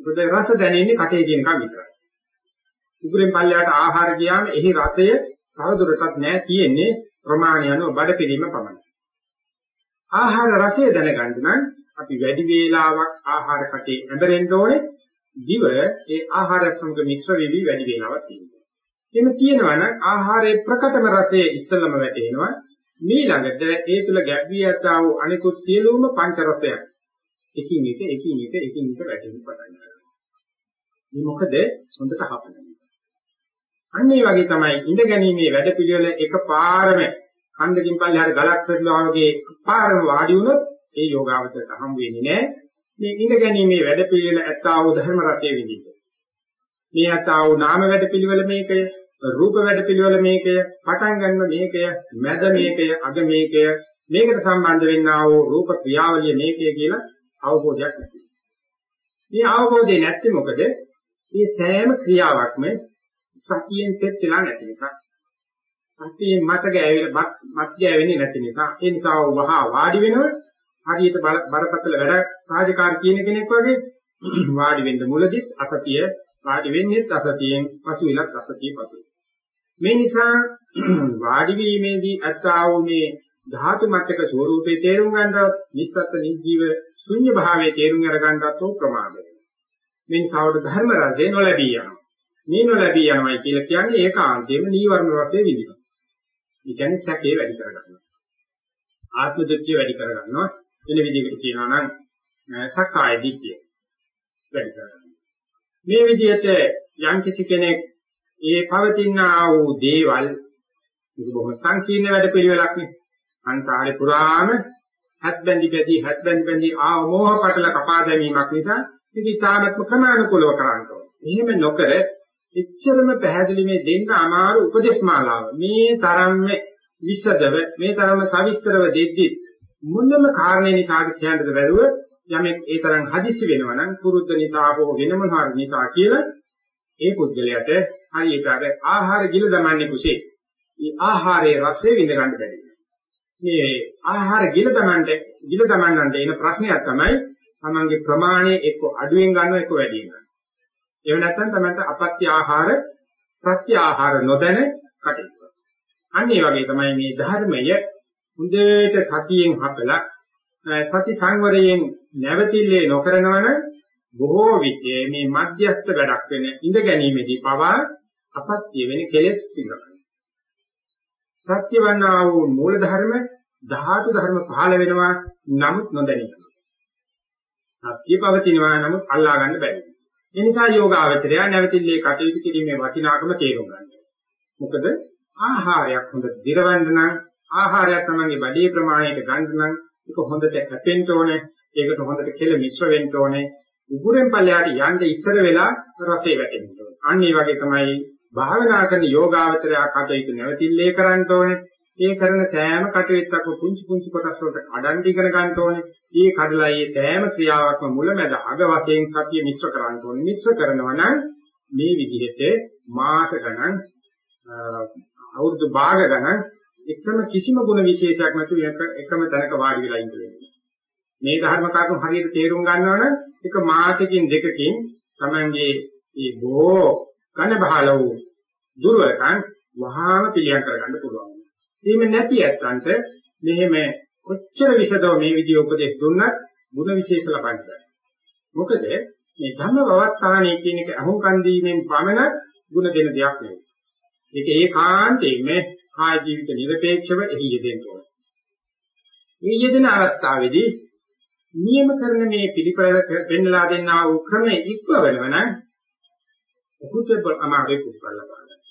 මොකද රස දැනෙන්නේ කටේ තියෙනකම් විතරයි. උගුරෙන් පල්ලයට ආහාර ගියාම එහි රසය තවදුරටත් නැහැ තියෙන්නේ ප්‍රමාණය අනුව බඩ පිරීම පමණයි. ආහාර රසය දැනගන්න නම් අපි වැඩි වේලාවක් ආහාර කටේ ඇඳෙන්න ඕනේ. දිව ඒ ආහාර සමග මිශ්‍ර වෙවි වැඩි වේලාවක් තියෙනවා. එහෙම තියෙනවා නම් ආහාරයේ ප්‍රකටම රසය ඉස්සෙල්ලම වැටෙනවා. ඊළඟට ඒ තුල ගැබ්වී ඇතා වූ අනිකුත් සියලුම පංච රසයන් එකින් එක එකින් එක එකින් එක වැටෙන්න පටන් ගන්නවා. මේ මොකද හොඳට හපන නිසා. අන්න ඒ වගේ තමයි ඉඳ ගැනීමේ වැඩපිළිවෙල එකපාරම හන්දකින් පල්ලෙහාට ගලක් පෙරළුවා වගේ පාරම වාඩි වුණොත් ඒ යෝගාවචරයට හම් වෙන්නේ නැහැ. මේ ඉඳ ගැනීමේ වැඩපිළිවෙල ඇත්තා වූ ධර්ම රසය විඳින්න. මේ ඇත්තා වූ නාම වැඩපිළිවෙල මේකය, රූප වැඩපිළිවෙල මේකය, පටන් ගන්න මේකය, මැද මේකය, අග මේකය, මේකට සම්බන්ධ වෙන්නා වූ රූප ක්‍රියාවලිය මේකය කියලා අවබෝධයක් නැති. මේ අවබෝධය නැත්තේ මොකද? මේ සෑම ක්‍රියාවක්ම සතියෙන් පෙත් වෙලා නැති නිසා. සතියෙන් මත ගෑවිලා මත් ගෑවෙන්නේ නැති නිසා. ඒ නිසා වහා වාඩි වෙනව හරියට බරපතල වැඩ සාධකාර කියන කෙනෙක් වගේ වාඩි වෙන්න මුලදිත් අසතිය වාඩි වෙන්නේ අසතියෙන් පසු විලක් අසතිය පසු. මේ නිසා වාඩි වීමේදී අත්තා වූ මේ ධාතු මතක ස්වરૂපේ තේරුම් ගන්නවත් නිස්සත්ත්ව නිජීව ශුන්‍ය භාවයේ තේරුම් අරගන්නවත් ඕ ප්‍රමාදයි. මේ නිසාවට ධර්ම රසය නොලැබී යනවා. මේ නොලැබී යනවායි කියලා කියන්නේ ඒකාන්තයෙන්ම නීවරණ රසය විඳිනවා. ඒ කියන්නේ සැකේ වැඩි කරගන්නවා. ආත්ම දෘෂ්ටිය වැඩි කරගන්නවා. වෙන විදිහකට කියනවා නම් සක්කාය දිට්ඨිය වැඩි කරගන්නවා. මේ විදිහට යම් කිසි කෙනෙක් ඒ පවතින ආ වූ දේවල් මේක බොහොම සංකීර්ණ වැඩ පිළිවෙලක් නේ. සංසාරේ පුරාම හත් බැඳි බැඳි හත් බැඳි බැඳි ආ මෝහ පටල කපා දැමීමක් නිසා ඉතින් තාමත්ම ක්‍රමානුකූලව කරන්න ඕනේ. එහෙම නොකර එච්චරම පැහැදිලි මේ දෙන්න අමාරු උපදේශ මාලාව. මේ තරම්ම විසදව මේ තරම්ම සවිස්තරව දෙද්දි මොනම කාරණේ නිසාද කියන්නද බැරුව යමෙක් ඒ තරම් හදිසි වෙනවා නම් පුරුද්ද නිසා හෝ වෙන මොනවා නිසා කියලා ඒ පුද්ගලයාට හරියට අර ආහාර ගිල දමන්නේ කුසේ. මේ ආහාරයේ රසය විඳ ගන්න බැරි. මේ ආහාර ගිල දමන්නට ගිල දමන්නන්ට එන ප්‍රශ්නයක් තමයි තමන්ගේ ප්‍රමාණය එක්ක අඩුවෙන් ගන්නවා එක්ක වැඩියෙන් ගන්නවා. එහෙම නැත්නම් තමයි අපත්‍ය ආහාර ප්‍රත්‍ය ආහාර නොදැන කටයුතු කරනවා. අන්න ඒ වගේ තමයි මේ ධර්මය හොඳට සතියෙන් හපලා සති සංවරයෙන් නැවතිල්ලේ නොකරනවන බොහෝ විට මේ මධ්‍යස්ථ වැඩක් වෙන ඉඳ ගැනීමේදී පවා අපත්‍ය වෙන කෙලෙස් පිළිගන්නවා. සත්‍යවන්නා වූ මූල ධර්ම ධාතු ධර්ම පහළ වෙනවා නමුත් නොදැනෙනවා. සත්‍ය පවතිනවා නමුත් අල්ලා ගන්න බැහැ. ඒ නිසා යෝගාවචරය නැවතිල්ලේ කටයුතු කිරීමේ වටිනාකම තේරුම් ගන්නවා. මොකද ආහාරයක් හොඳ දිරවන්න නම් ආහාරයක් තමයි බඩේ ප්‍රමාණයට ගන්න නම් ඒක හොඳට හැපෙන්න ඕනේ. ඒකට හොඳට කෙල මිශ්‍ර වෙන්න ඕනේ. උගුරෙන් පල්ලයට යන්න ඉස්සර වෙලා රසය වැටෙන්න ඕනේ. අන්න ඒ වගේ තමයි භාවනා කරන යෝගාවචරය කටයුතු නැවතිල්ලේ කරන්න ඕනේ. ඒ කරන සෑම කටයුත්තක්ම පුංචි පුංචි කොටස් වලට කඩන් ඉගෙන ගන්න ඕනේ. ඒ කඩලා මේ සෑම ක්‍රියාවක්ම මුලැමැද අග වශයෙන් සතිය මිශ්‍ර කරන්න ඕනේ. මිශ්‍ර කරනවා නම් මේ විදිහට මාස ගණන් අවුරුදු භාග ගණන් එකම කිසිම ගුණ විශේෂයක් නැතුව එකම තැනක වාඩි වෙලා ඉන්න වෙනවා. මේ ධර්ම කරුණු හරියට තේරුම් ගන්නවා නම් එක මාසකින් දෙකකින් Tamange මේ බොහෝ කන බහල වූ දුර්වලකම් වහාම පිළියම් කරගන්න පුළුවන්. එහෙම නැති ඇත්තන්ට මෙහෙම කොච්චර විසදව මේ විදිය උපදෙස් දුන්නත් ගුණ විශේෂ ලබන්න බෑ. මොකද මේ ධම්ම වවත්තාණේ කියන එක අහුම්කන් දීමෙන් පමණ ගුණ දෙන දෙයක් නෙවෙයි. ඒක ඒකාන්තයෙන්ම කාය ජීවිත නිරපේක්ෂව එහි යෙදෙන්න ඕනේ. මේ යෙදෙන අවස්ථාවේදී නියම කරන මේ පිළිපැල පෙන්නලා දෙන්නා වූ ක්‍රමයේ ඉක්වවනවා නම් උකුතේ අමාරු කුසල බලන්න.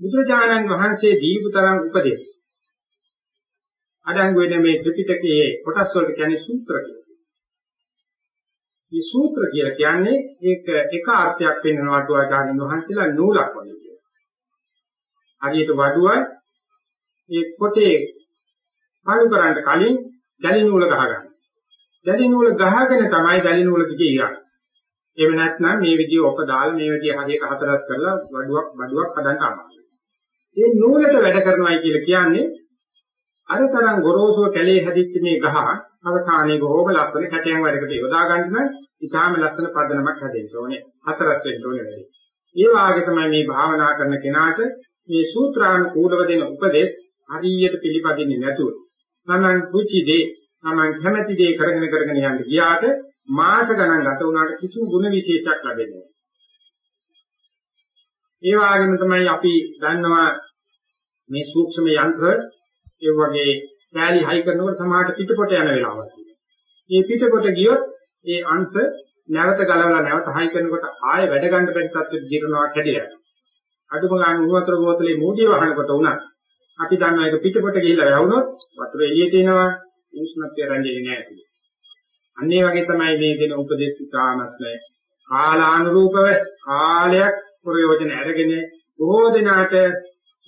බුදුරජාණන් වහන්සේ දීපු තරම් උපදේශ අඩංගු වෙන මේ ත්‍රිපිටකයේ කොටස් වලට කියන්නේ සූත්‍ර කියලා. මේ සූත්‍ර කියලා කියන්නේ ඒක එක අර්ථයක් වෙනවට ආචාර්යන් වහන්සේලා නූලක් වගේ කියනවා. හරියට වඩුව ඒ පොතේ පාලු කරන්න කලින් දැලි නූල ගහ ගන්න. දැලි නූල ගහගෙන තමයි දැලි නූල දිගේ ඉරන්නේ. එහෙම නැත්නම් මේ විදිහ ඔප දාලා මේ විදිහ හරියට හතරස් කරලා වඩුවක් වඩුවක් හදන්න අමාරුයි. මේ නූලට වැඩ කරනවායි කියලා කියන්නේ අර තරම් ගොරෝසුව කැලේ හැදිච්ච මේ ගහ අවසානයේ බොහෝම ලස්සන කැටයන් වැඩකට යොදා ගන්න නම් ඊටාම ලස්සන පදනමක් හැදෙන්න ඕනේ. හතරස් වෙන්න ඕනේ වැඩි. ඒ වාගේ තමයි මේ භාවනා කරන කෙනාට මේ සූත්‍රානුකූලව දෙන උපදේශ හරියට පිළිපදින්නේ නැතුව තමන් කුචි දේ තමන් කැමැති දේ කරගෙන කරගෙන යන්න ගියාට මාස ගණන් ගත වුණාට කිසිම ගුණ විශේෂයක් ලැබෙන්නේ නැහැ. ඒ වගේම තමයි අපි දන්නවා මේ සූක්ෂම යන්ත්‍ර ඒ වගේ කෑලි හයි කරනකොට සමහරට පිටපොට යන වෙලාවක් තියෙනවා. මේ පිටපොට ගියොත් ඒ අංශ නැවත ගලවලා නැවත හයි කරනකොට ආයෙ වැඩ ගන්න බැරි තත්ත්වෙට දිරනවා කැඩිලා. අඩුම ගන්න උණු වතුර බෝතලේ මෝදිය වහනකොට උනත් අපි දන්නා එක පිටපොට ගිහිල්ලා වැවුනොත් වතුර එළියට එනවා උෂ්ණත්වය රැඳෙන්නේ නැහැ කියලා. අන්න ඒ වගේ තමයි මේ දෙන උපදේශ ඉතාමත් කාලානුරූපව කාලයක් ප්‍රයෝජන අරගෙන බොහෝ දෙනාට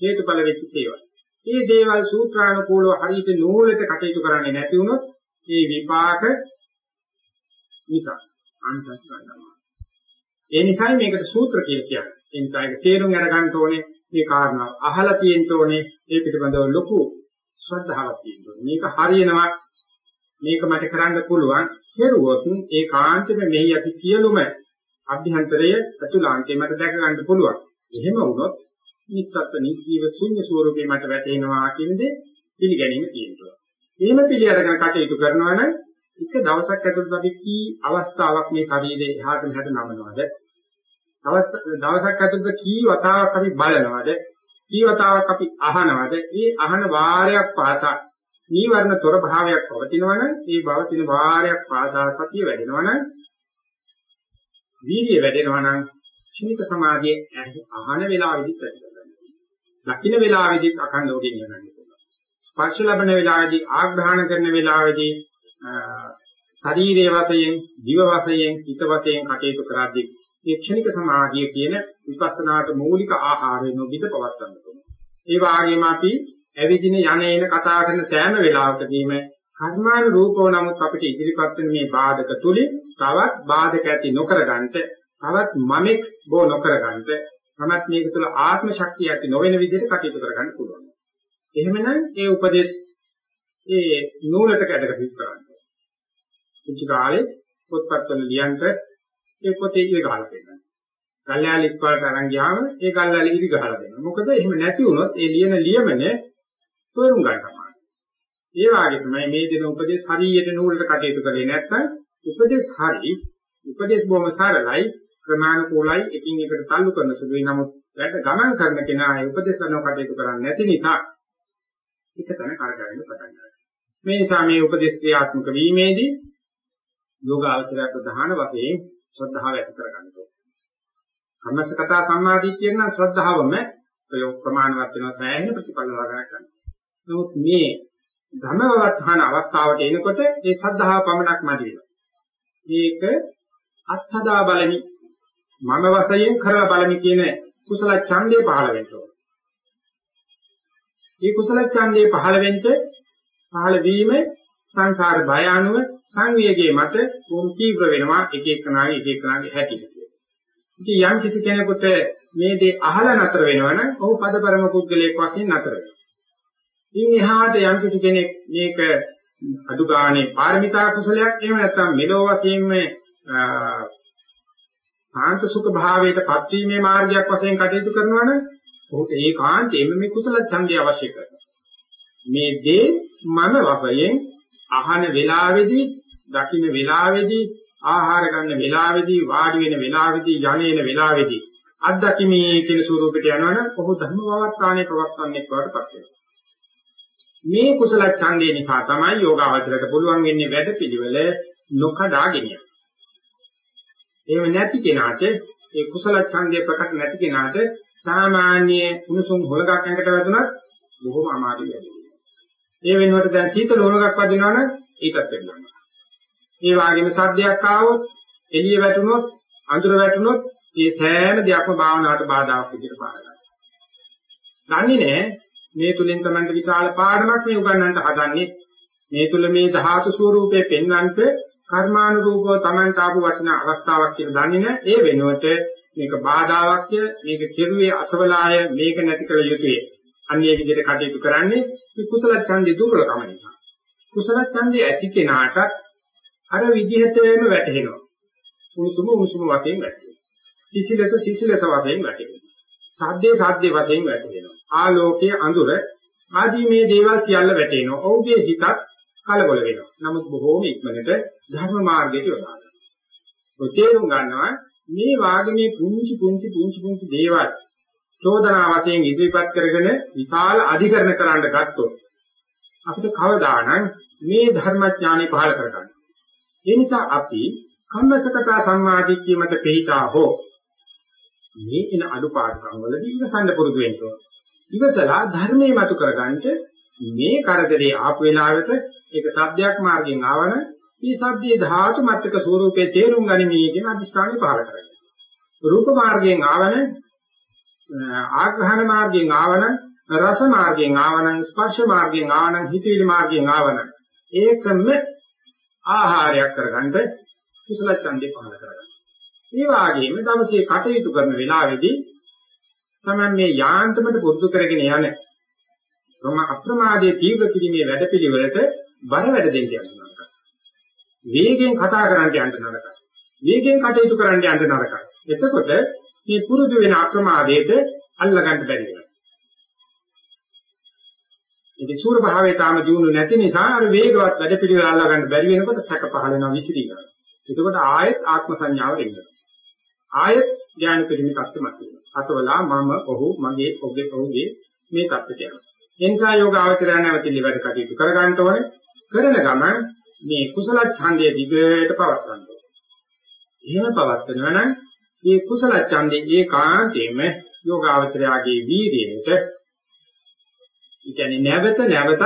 හේතුඵල වෙච්ච ඒවා. මේ දේවල් සූත්‍රානුකූලව හරියට නූලට කටයුතු කරන්නේ නැති වුණොත් ඒ විපාක නිසා අනිසංස ගන්නවා. ඒ නිසායි මේකට සූත්‍ර කියලා කියන්නේ. ඒ නිසා ඒක තේරුම් අරගන්න ඕනේ මේ කාරණා අහලා තියෙන්න ඕනේ ඒ පිටබඳව ලොකු ශ්‍රද්ධාවක් තියෙන්න ඕනේ. මේක හරියනවා මේක මට කරන්න පුළුවන් කෙරුවොත් ඒ කාන්තෙම මෙහි ඇති සියලුම අභ්‍යන්තරය අතුලාන්තේ මට දැක ගන්න පුළුවන්. එහෙම වුණොත් නිස්සත්ත්ව නිජීව ශුන්‍ය ස්වරූපේ මට වැටෙනවා කියන දේ පිළිගැනීම තියෙනවා. එහෙම පිළි අරගෙන කටයුතු කරනවා නම් එක දවසක් ඇතුළත අපි කී අවස්ථාවක් මේ ශරීරයේ එහාට මෙහාට නමනවාද? දවසක් ඇතුළත කී වතාවක් අපි බලනවාද? කී වතාවක් අපි අහනවාද? මේ අහන වාරයක් පාසා නීවරණ තොර භාවයක් පවතිනවනම් ඒ භවතින වාරයක් පාසා සතිය වැඩෙනවනම් වීර්ය වැඩෙනවනම් ක්ෂණික සමාධිය අහන වෙලාවෙදිත් වැඩි දකින්න වෙලාවේදී අඛණ්ඩව ගෙනියන්න පුළුවන්. ස්පර්ශ ලබන වෙලාවේදී ආග්‍රහණ කරන වෙලාවේදී ශරීරයේ වශයෙන්, දිව වශයෙන්, හිත වශයෙන් කටයුතු කරද්දී මේ ක්ෂණික සමාධිය කියන විපස්සනාට මූලික ආහාරය නොබිද පවත්වන්න ඕනේ. ඒ වගේම අපි ඇවිදින යන්නේන කතා කරන සෑම වෙලාවකදීම කර්මාන රූපෝ නමුත් අපිට ඉදිරිපත් වෙන මේ බාධක තුලින් තවත් බාධක ඇති නොකර ගන්නට තවත් මමෙක් බෝ නොකර ගන්නට තමත් මේක තුළ ආත්ම ශක්තිය ඇති නොවන විදිහට කටයුතු කරගන්න පුළුවන්. එහෙමනම් ඒ උපදේශ ඒ නූලට කැඩක සිත් කරන්න. කිචි කාලේ පොත්පත්වල ලියන්ට ඒ පොතේ ඉලි ගහලා දෙනවා. ගල්යාලි ඉස්පාරට අරන් ගියාම ඒ ගල්යාලි ඉලි ගහලා දෙනවා. මොකද එහෙම නැති වුණොත් ඒ ලියන ලියමනේ තෝරුම් ගන්න තමයි. ඒ වගේ තමයි මේ දෙන උපදේශ හරියට නූලට කටයුතු කරේ නැත්නම් උපදේශ හරි උපදේශ බොහොම සරලයි ක්‍රමානුකූලයි එකින් එකට تعلق කරන සුළුයි නමුත් වැඩ ගමන් කරන කෙනා ඒ උපදේශ කරන කටයුතු කරන්නේ නැති නිසා එක තැන කරගන්න පටන් ගන්නවා. මේ නිසා මේ උපදේශ ක්‍රියාත්මක වීමේදී යෝගාචරය ප්‍රධාන වශයෙන් ශ්‍රද්ධාව ඇති කරගන්න ඕනේ. කම්මසකතා සම්මාදිට්ඨිය නම් ශ්‍රද්ධාවම ප්‍රයෝග ප්‍රමාණවත් වෙනවා සෑහෙන ප්‍රතිඵල ලබා ගන්න. නමුත් මේ ධනවත්හන අවස්ථාවට එනකොට ඒ ශ්‍රද්ධාව පමණක් මදි වෙනවා. මේක අත්හදා බලමි මම වශයෙන් කරලා බලමි කියන කුසල ඡන්දේ පහළ වෙන්න ඕනේ. මේ කුසල ඡන්දේ පහළ වෙන්න පහළ වීම සංසාර බය අනුව සංවේගයේ මත බොහොම තීව්‍ර වෙනවා එක එකනාගේ එක එකනාගේ හැටියට. ඉතින් යම් කිසි කෙනෙකුට මේ දේ අහලා නතර වෙනවනම් ඔහු පදපරම පුද්ගලයෙක් වශයෙන් නතර වෙනවා. ඉන් එහාට යම් කිසි කෙනෙක් මේක අඩු ගානේ පාරමිතා කුසලයක් එහෙම නැත්නම් මෙලෝ වශයෙන්ම සාන්ත සුඛ භාවයට පත්වීමේ මාර්ගයක් වශයෙන් කටයුතු කරනවා නම් ඔහුට ඒකාන්තයෙන්ම මේ කුසල ඡන්දය අවශ්‍ය කරනවා. මේ දේ මම වශයෙන් අහන වෙලාවේදී, දකින්න වෙලාවේදී, ආහාර ගන්න වෙලාවේදී, වාඩි වෙන වෙලාවේදී, යන්නේන වෙලාවේදී අත්දැකීමේ කියන ස්වරූපයට යනවනම් ඔහු ධර්ම වවත්තානේ ප්‍රවත්න්නේ බවටපත් වෙනවා. මේ කුසල ඡන්දේ නිසා තමයි යෝගාවචරයට පුළුවන් වෙන්නේ වැඩපිළිවෙල නොකඩා ගෙනියන්න. එහෙම නැති කෙනාට ඒ කුසල ඡන්දේ ප්‍රකට නැති කෙනාට සාමාන්‍ය උණුසුම් හොලගක් ඇඟට වැදුනත් බොහොම අමාරු වැඩි. ඒ වෙනුවට දැන් සීතල හොලගක් වදිනවනම් ඒකත් වෙනවා. ඒ වගේම සද්දයක් ආවොත් එළිය වැටුනොත් අඳුර වැටුනොත් මේ සෑම දෙයක්ම භාවනාවට බාධාක් විදිහට පාරනවා. දන්නේ නැහැ මේ තුලින් තමයි විශාල පාඩමක් මේ උගන්වන්නට හදන්නේ. මේ තුල මේ ධාතු ස්වરૂපේ පෙන්වන්නට කර්මානුරූපව Tamanට ආපු වටිනා අවස්ථාවක් කියලා දන්නේ නැහැ. ඒ වෙනුවට මේක බාධාවක් මේක කෙරුවේ අසවලාය මේක නැති කළ යුතුය. අන්නේ විදිහට කටයුතු කරන්නේ මේ කුසල ඡන්දේ දුර්වලකම නිසා. කුසල ඡන්දේ ඇති කෙනාට අර විදිහටම වැටහෙනවා. උණුසුම උණුසුම වශයෙන් වැටහෙනවා. සිසිලස සිසිලස වශයෙන් වැටහෙනවා. සාද්දේ සාද්දේ වශයෙන් වැටහෙනවා. ආලෝකයේ අඳුර ආදී මේ දේවල් සියල්ල වැටෙනවා. ඔහුගේ හිතත් කලබල වෙනවා. නමුත් බොහෝම ඉක්මනට ධර්ම මාර්ගයට යොදා ගන්නවා. ඔය තේරුම් ගන්නවා මේ වාගමේ පුංචි පුංචි පුංචි පුංචි දේවල් චෝදනා වශයෙන් ඉදිරිපත් කරගෙන විශාල අධිකරණ කරන්න ගත්තොත් අපිට කවදානම් මේ ධර්මඥානෙ පහල කරගන්න. ඒ නිසා අපි කම්මසකතා සංවාදිත්‍ය මත පිළිතා හෝ මේ එන අඩුපාඩුකම් වලදී ඉවසන්න පුරුදු වෙන්න ඕන. ඉවසලා ධර්මයේ මතු කරගන්නට මේ කරදරේ ආපු වෙලාවට ඒක සත්‍යයක් මාර්ගයෙන් ආවන මේ සත්‍යයේ ධාතු මතක ස්වરૂපයේ තේරුම් ගනිමි කියන අදිස්ථානෙ පහල කරගන්න. රූප මාර්ගයෙන් ආවන ආග්‍රහණ මාර්ගයෙන් ආවන රස මාර්ගයෙන් ආවන ස්පර්ශ මාර්ගයෙන් ආවන හිතවිලි මාර්ගයෙන් ආවන ඒකම ආහාරයක් කරගන්න කුසල ඡන්දේ පහල කරගන්න. ඒ වගේම දවසේ කටයුතු කරන වෙලාවේදී තමයි මේ යාන්ත්‍රමට පුරුදු කරගෙන යන ප්‍රම අප්‍රමාදයේ තීව්‍ර කිරීමේ වැඩපිළිවෙලට බර වැඩ දෙන්න යනවා. වේගෙන් කතා කරන්න යන්න නරකයි. වේගෙන් කටයුතු කරන්න යන්න නරකයි. එතකොට මේ පුරුදු වෙන අප්‍රමාදයට අල්ලගන්න බැරි වෙනවා. ඉතින් සූර භාවයේ තාම දිනු නැති නිසා අර වේගවත් වැඩපිළිවෙල අල්ලගන්න බැරි වෙනකොට සැක පහල වෙනවා විසිරීනවා. එතකොට ආයෙත් ආත්ම සංඥාව එනවා. ආයෙත් ඥාන පිළිමිතක් තමයි. අසවලා මම ඔහු මගේ ඔබේ ඔහුගේ මේ தත්ත්වයට යනවා. ඒ නිසා යෝග අවතරය නැවතිලි වැඩ කටයුතු කර ගන්න ඕනේ. කරන ගමන් මේ කුසල ඡන්දයේ දිගට පවත්වන්න ඕනේ. එහෙම පවත්වනවා නම් මේ කුසල ඡන්දේ ඒකාන්තයෙන්ම යෝග අවතරයගේ වීර්යයට ඒ කියන්නේ නැවත නැවතත්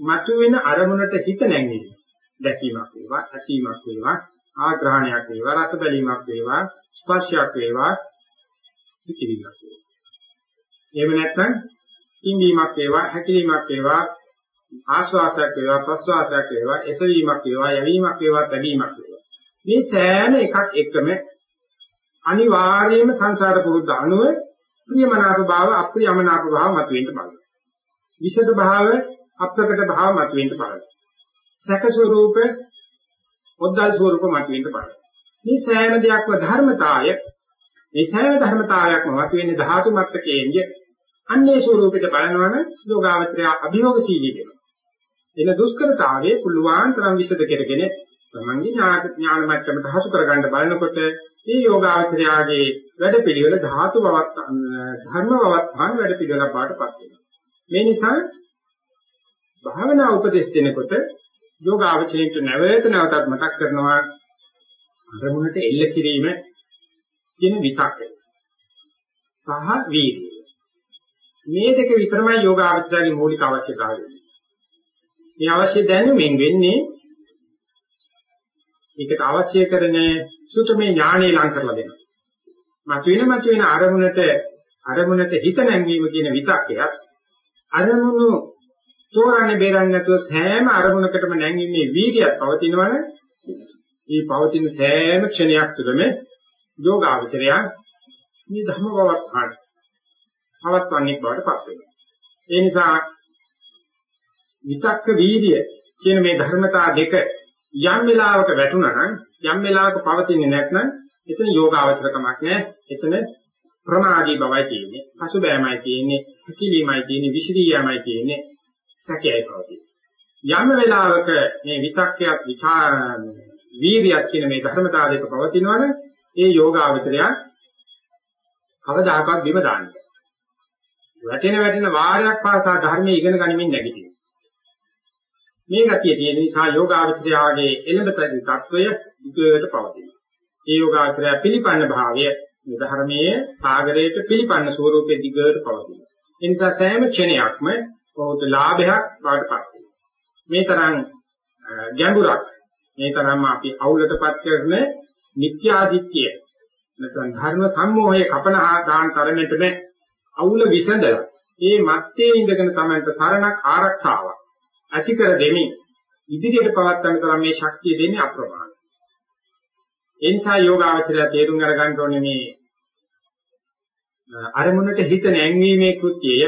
මතුවෙන අරමුණට හිත නැංගෙන්නේ. දැකීමක් වේවා, ඇසීමක් වේවා, ආග්‍රහණයක් වේවා, රස බැලීමක් වේවා, ස්පර්ශයක් වේවා, පිටිවිමක් වේවා. එහෙම නැත්නම් ඉංගීමක් වේවා, හැකිලීමක් වේවා, ආශ්වාසයක් වේවා ප්‍රශ්වාසයක් වේවා එසවීමක් වේවා යැවීමක් වේවා තැබීමක් වේවා. මේ සෑම එකක් එකම අනිවාර්යයෙන්ම සංසාර පුරුද්ද අනුව ප්‍රියමනාප භාව අප්‍රියමනාප භාව මතුවෙන්න බලන විෂද භාව අප්‍රකට භාව මතුවෙන්න බලන සැක ස්වરૂප ඔද්දල් ස්වરૂප මතුවෙන්න බලන මේ සෑම දෙයක්ම ධර්මතාවය මේ සෑම ධර්මතාවයක්ම මතුවෙන්නේ ධාතු මට්ටකයේදී අන්නේ ස්වરૂපෙට බලනවනම් යෝගාවචරය අභියෝගශීලී වෙනවා. එන දුෂ්කරතාවයේ පුළුවන් තරම් විසද කෙරගෙන තමන්ගේ ඥාන ඥාන මට්ටමට හසු කරගන්න බලනකොට මේ යෝගාචරයාගේ වැඩපිළිවෙල ධාතු බවත් ධර්ම බවත් භාන වැඩපිළිවෙලක් බාටපත් වෙනවා. මේ නිසා භාවනා උපදෙස් දෙනකොට යෝගාචරයට නැවත නැවතත් මතක් කරනවා අරමුණට එල්ල කිරීම කියන විතක්කය සහ වීර්යය. මේ දෙක විතරමයි යෝගාචරයේ මූලික අවශ්‍යතාවය. මේ අවශ්‍ය දැනුමින් වෙන්නේ ඒකට අවශ්‍ය කරන සුතමේ ඥානෙ ලං කරලා දෙනවා. මතුවෙන මතුවෙන අරමුණට අරමුණට හිත නැංවීම කියන විතක්කයක් අරමුණු තෝරන්නේ බේරන්නේ නැතුව සෑම අරමුණකටම නැංවීමේ වීර්යයක් පවතිනවනේ මේ පවතින සෑම ක්ෂණයක් තුළම යෝගාවචරය මේ ධර්ම බවක් ගන්න. පවත්වන්නේ බවට පත් වෙනවා. ඒ නිසා විතක්ක වීර්ය කියන මේ ධර්මතා දෙක යම් වෙලාවක වැටුණා නම් යම් වෙලාවක පවතින්නේ නැත්නම් එතන යෝගාවචරකමක් නෑ. එතන ප්‍රමාදී බවයි තියෙන්නේ පසුබෑමයි තියෙන්නේ කිලීමයි තියෙන්නේ විසිරියමයි තියෙන්නේ සැකයයි පවතින යම් වෙලාවක මේ විතක්කයක් විචාර වීර්යයක් කියන මේ ධර්මතාව දෙක පවතිනවනේ ඒ යෝගාවචරය කවදාකවත් බිම දාන්නේ වැටෙන වැටෙන වාරයක් පාසා ධර්මයේ ඉගෙන ගනිමින් නැගිටිනවා. මේ ගතිය තියෙන නිසා යෝගාවචරයාගේ එළඹ පැති තත්වය දුකට පවතින. ඒ යෝගාවචරය පිළිපන්න භාවය ධර්මයේ සාගරයට පිළිපන්න ස්වරූපයේ දිගට පවතින. ඒ නිසා සෑම ක්ෂණයක්ම ඔහුට ලාභයක් බාටපත් වෙනවා. මේ තරම් ගැඹුරක් මේ තරම්ම අපි අවුලටපත් කරන නිත්‍යාදිත්‍ය නැත්නම් ධර්ම සම්මෝහයේ කපන ආදාන තරමටම අවුල විසඳලා ඒ මැත්තේ ඉඳගෙන තමයි තරණක් ආරක්ෂාවක් ඇති කර දෙමින් ඉදිරියට පවත්වන්න තරම් මේ ශක්තිය දෙන්නේ අප්‍රමාණයි. ඒ නිසා යෝගාවචරය තේරුම් අරගන්න ඕනේ මේ අරමුණට හිත නැංවීමේ කෘත්‍යය,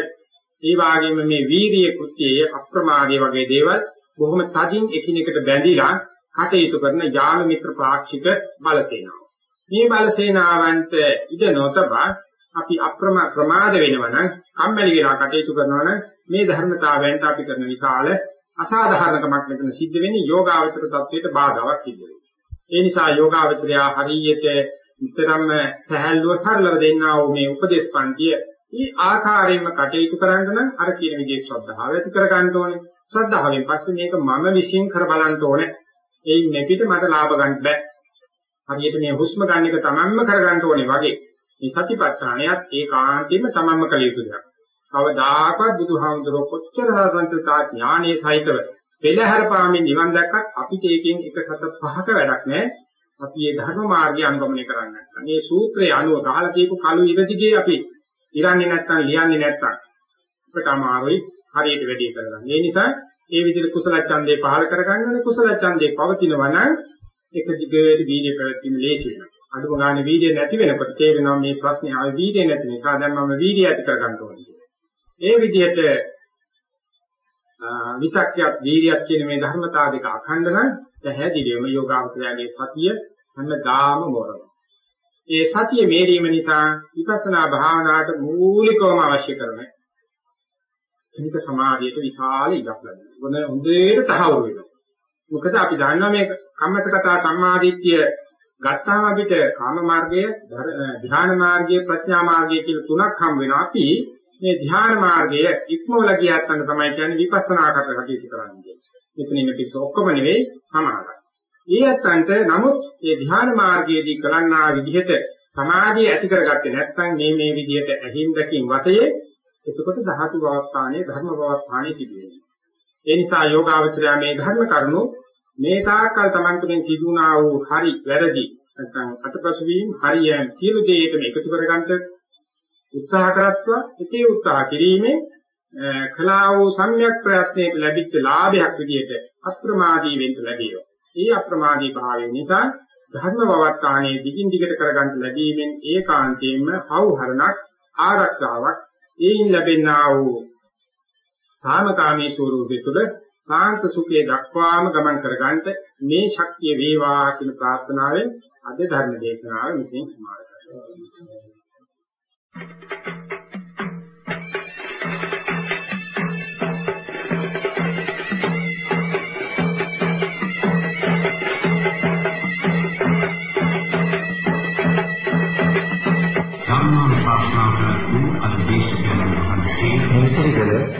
ඒ වගේම මේ වීරිය කෘත්‍යය, අප්‍රමාදයේ වගේ දේවල් බොහොම තදින් එකිනෙකට බැඳිලා කටයුතු කරන යාම මිත්‍ර පාක්ෂික බලසේනාව. මේ බලසේනාවන්ට ඉඩ නොතබා අපි අප්‍රමා ප්‍රමාද වෙනවා නම් කම්මැලි වෙලා කටයුතු කරනවා නම් මේ ධර්මතාවයන්ට අපි කරන විශාල අසාධාරණකමක් මෙතන සිද්ධ වෙන්නේ යෝගාවචර තත්වයට බාධාවක් සිද්ධ වෙනවා. ඒ නිසා යෝගාවචරය හරියට විතරම සහැල්ලුව සරලව දෙන්නා වූ මේ උපදේශ පන්තිය ಈ ආකාරයෙන්ම කටයුතු කරන්න නම් අර කියන විදිහේ ශ්‍රද්ධාව ඇති කර ගන්න ඕනේ. ශ්‍රද්ධාවෙන් පස්සේ මේක මම විශ්ින් කර බලන්න ඕනේ. එයින් මෙපිට මට ලාභ ගන්න බෑ. හරියට මේ හුස්ම ගන්න එක තමන්ම කර ගන්න ඕනේ වගේ. මේ සතිපට්ඨානයත් ඒකාන්තයෙන්ම තමන්ම කළ යුතු දෙයක්. කවදාකවත් බුදුහාමුදුරුවෝ කොච්චර සාසන්තතා ඥානයේ සහිතව පෙළහැර පාමින් නිවන් දැක්කත් අපිට ඒකෙන් එක සත පහක වැඩක් නැහැ. අපි මේ ධර්ම මාර්ගය අනුගමනය කරන්නේ නැත්නම් මේ සූත්‍රයේ අනුව ගහලා දීපු කළු ඉරදිගේ අපි ඉරන්නේ නැත්නම් ලියන්නේ නැත්නම් අපිට අමාරුයි හරියට වැඩි කරගන්න. ඒ නිසා ඒ විදිහට කුසල ඡන්දේ පහල කරගන්න ඕනේ කුසල ඡන්දේ පවතිනවා නම් එක දිගට වීර්ය පැවැත්ම ලේසි වෙනවා. අඩුම ගන්න වීර්ය නැති වෙනකොට තේරෙනවා මේ ප්‍රශ්නේ ආවේ වීර්ය නැති නිසා දැන් මම වීර්ය ඇති කරගන්න ඕනේ. ඒ විදිහට විතක්කයක් වීර්යයක් කියන මේ ධර්මතාව දෙක අඛණ්ඩ නම් පැහැදිලිවම යෝගාවචරයේ සතිය හැමදාම මොරන. ඒ සතිය මේරීම නිසා විපස්සනා භාවනාවට මූලිකවම අවශ්‍ය කරන කෙනික සමාධියට විශාල ඉඩක් ලැබෙනවා. මොන හොඳට තහවුරු වෙනවා. මොකද අපි දන්නවා මේ කම්මසගතා සම්මාදිට්ඨිය ගත්තාම අපිට කාම මාර්ගය, ධ්‍යාන මාර්ගය, ප්‍රඥා මාර්ගය කියලා තුනක් හම් වෙනවා. අපි මේ ධ්‍යාන මාර්ගය ඉක්මවල ගියත් අන්න තමයි කියන්නේ විපස්සනා කටයුතු කරන්නේ. මෙතන ඉන්න පිටස ඔක්කොම නෙවෙයි සමානයි. ඒ අත්තන්ට නමුත් මේ ධ්‍යාන මාර්ගයේදී කරන්නා විදිහට සමාධිය ඇති කරගත්තේ නැත්නම් මේ මේ විදිහට ඇහිම් දැකින් වතේ එතකොට ධාතු භවස්ථානයේ ධර්ම භවස්ථානයේ සිදු වෙනවා. ඒ නිසා යෝගාවචරය මේ ධර්ම කරුණු මේ තාක්කල් Taman තුළින් සිදුනා වූ හරි වැරදි නැත්නම් අතපසු වීම හරියන් සියලු දේකම එකතු කරගන්න උත්සාහ කරත්වා ඉතේ උත්සාහ කිරීමේ කලා වූ සම්‍යක් ප්‍රයත්නයේ ලැබිච්ච ලාභයක් විදිහට අප්‍රමාදී වෙන්න ලැබේවා. ඒ අප්‍රමාදී භාවය නිසා ධර්ම වවත්තානේ දිගින් දිගට කරගන්න ලැබීමෙන් ඒකාන්තයෙන්ම හවුහරණක් ආරක්ෂාවක් ඒයින් ලැබෙනා වූ සාමකාමී ස්වરૂපය තුළ සාන්ත සුඛයේ දක්වාම ගමන් කරගන්නට මේ ශක්තිය වේවා කියන ප්‍රාර්ථනාවෙන් අද ධර්ම දේශනාව මෙතෙන් සමාප්ත කරනවා. මේකල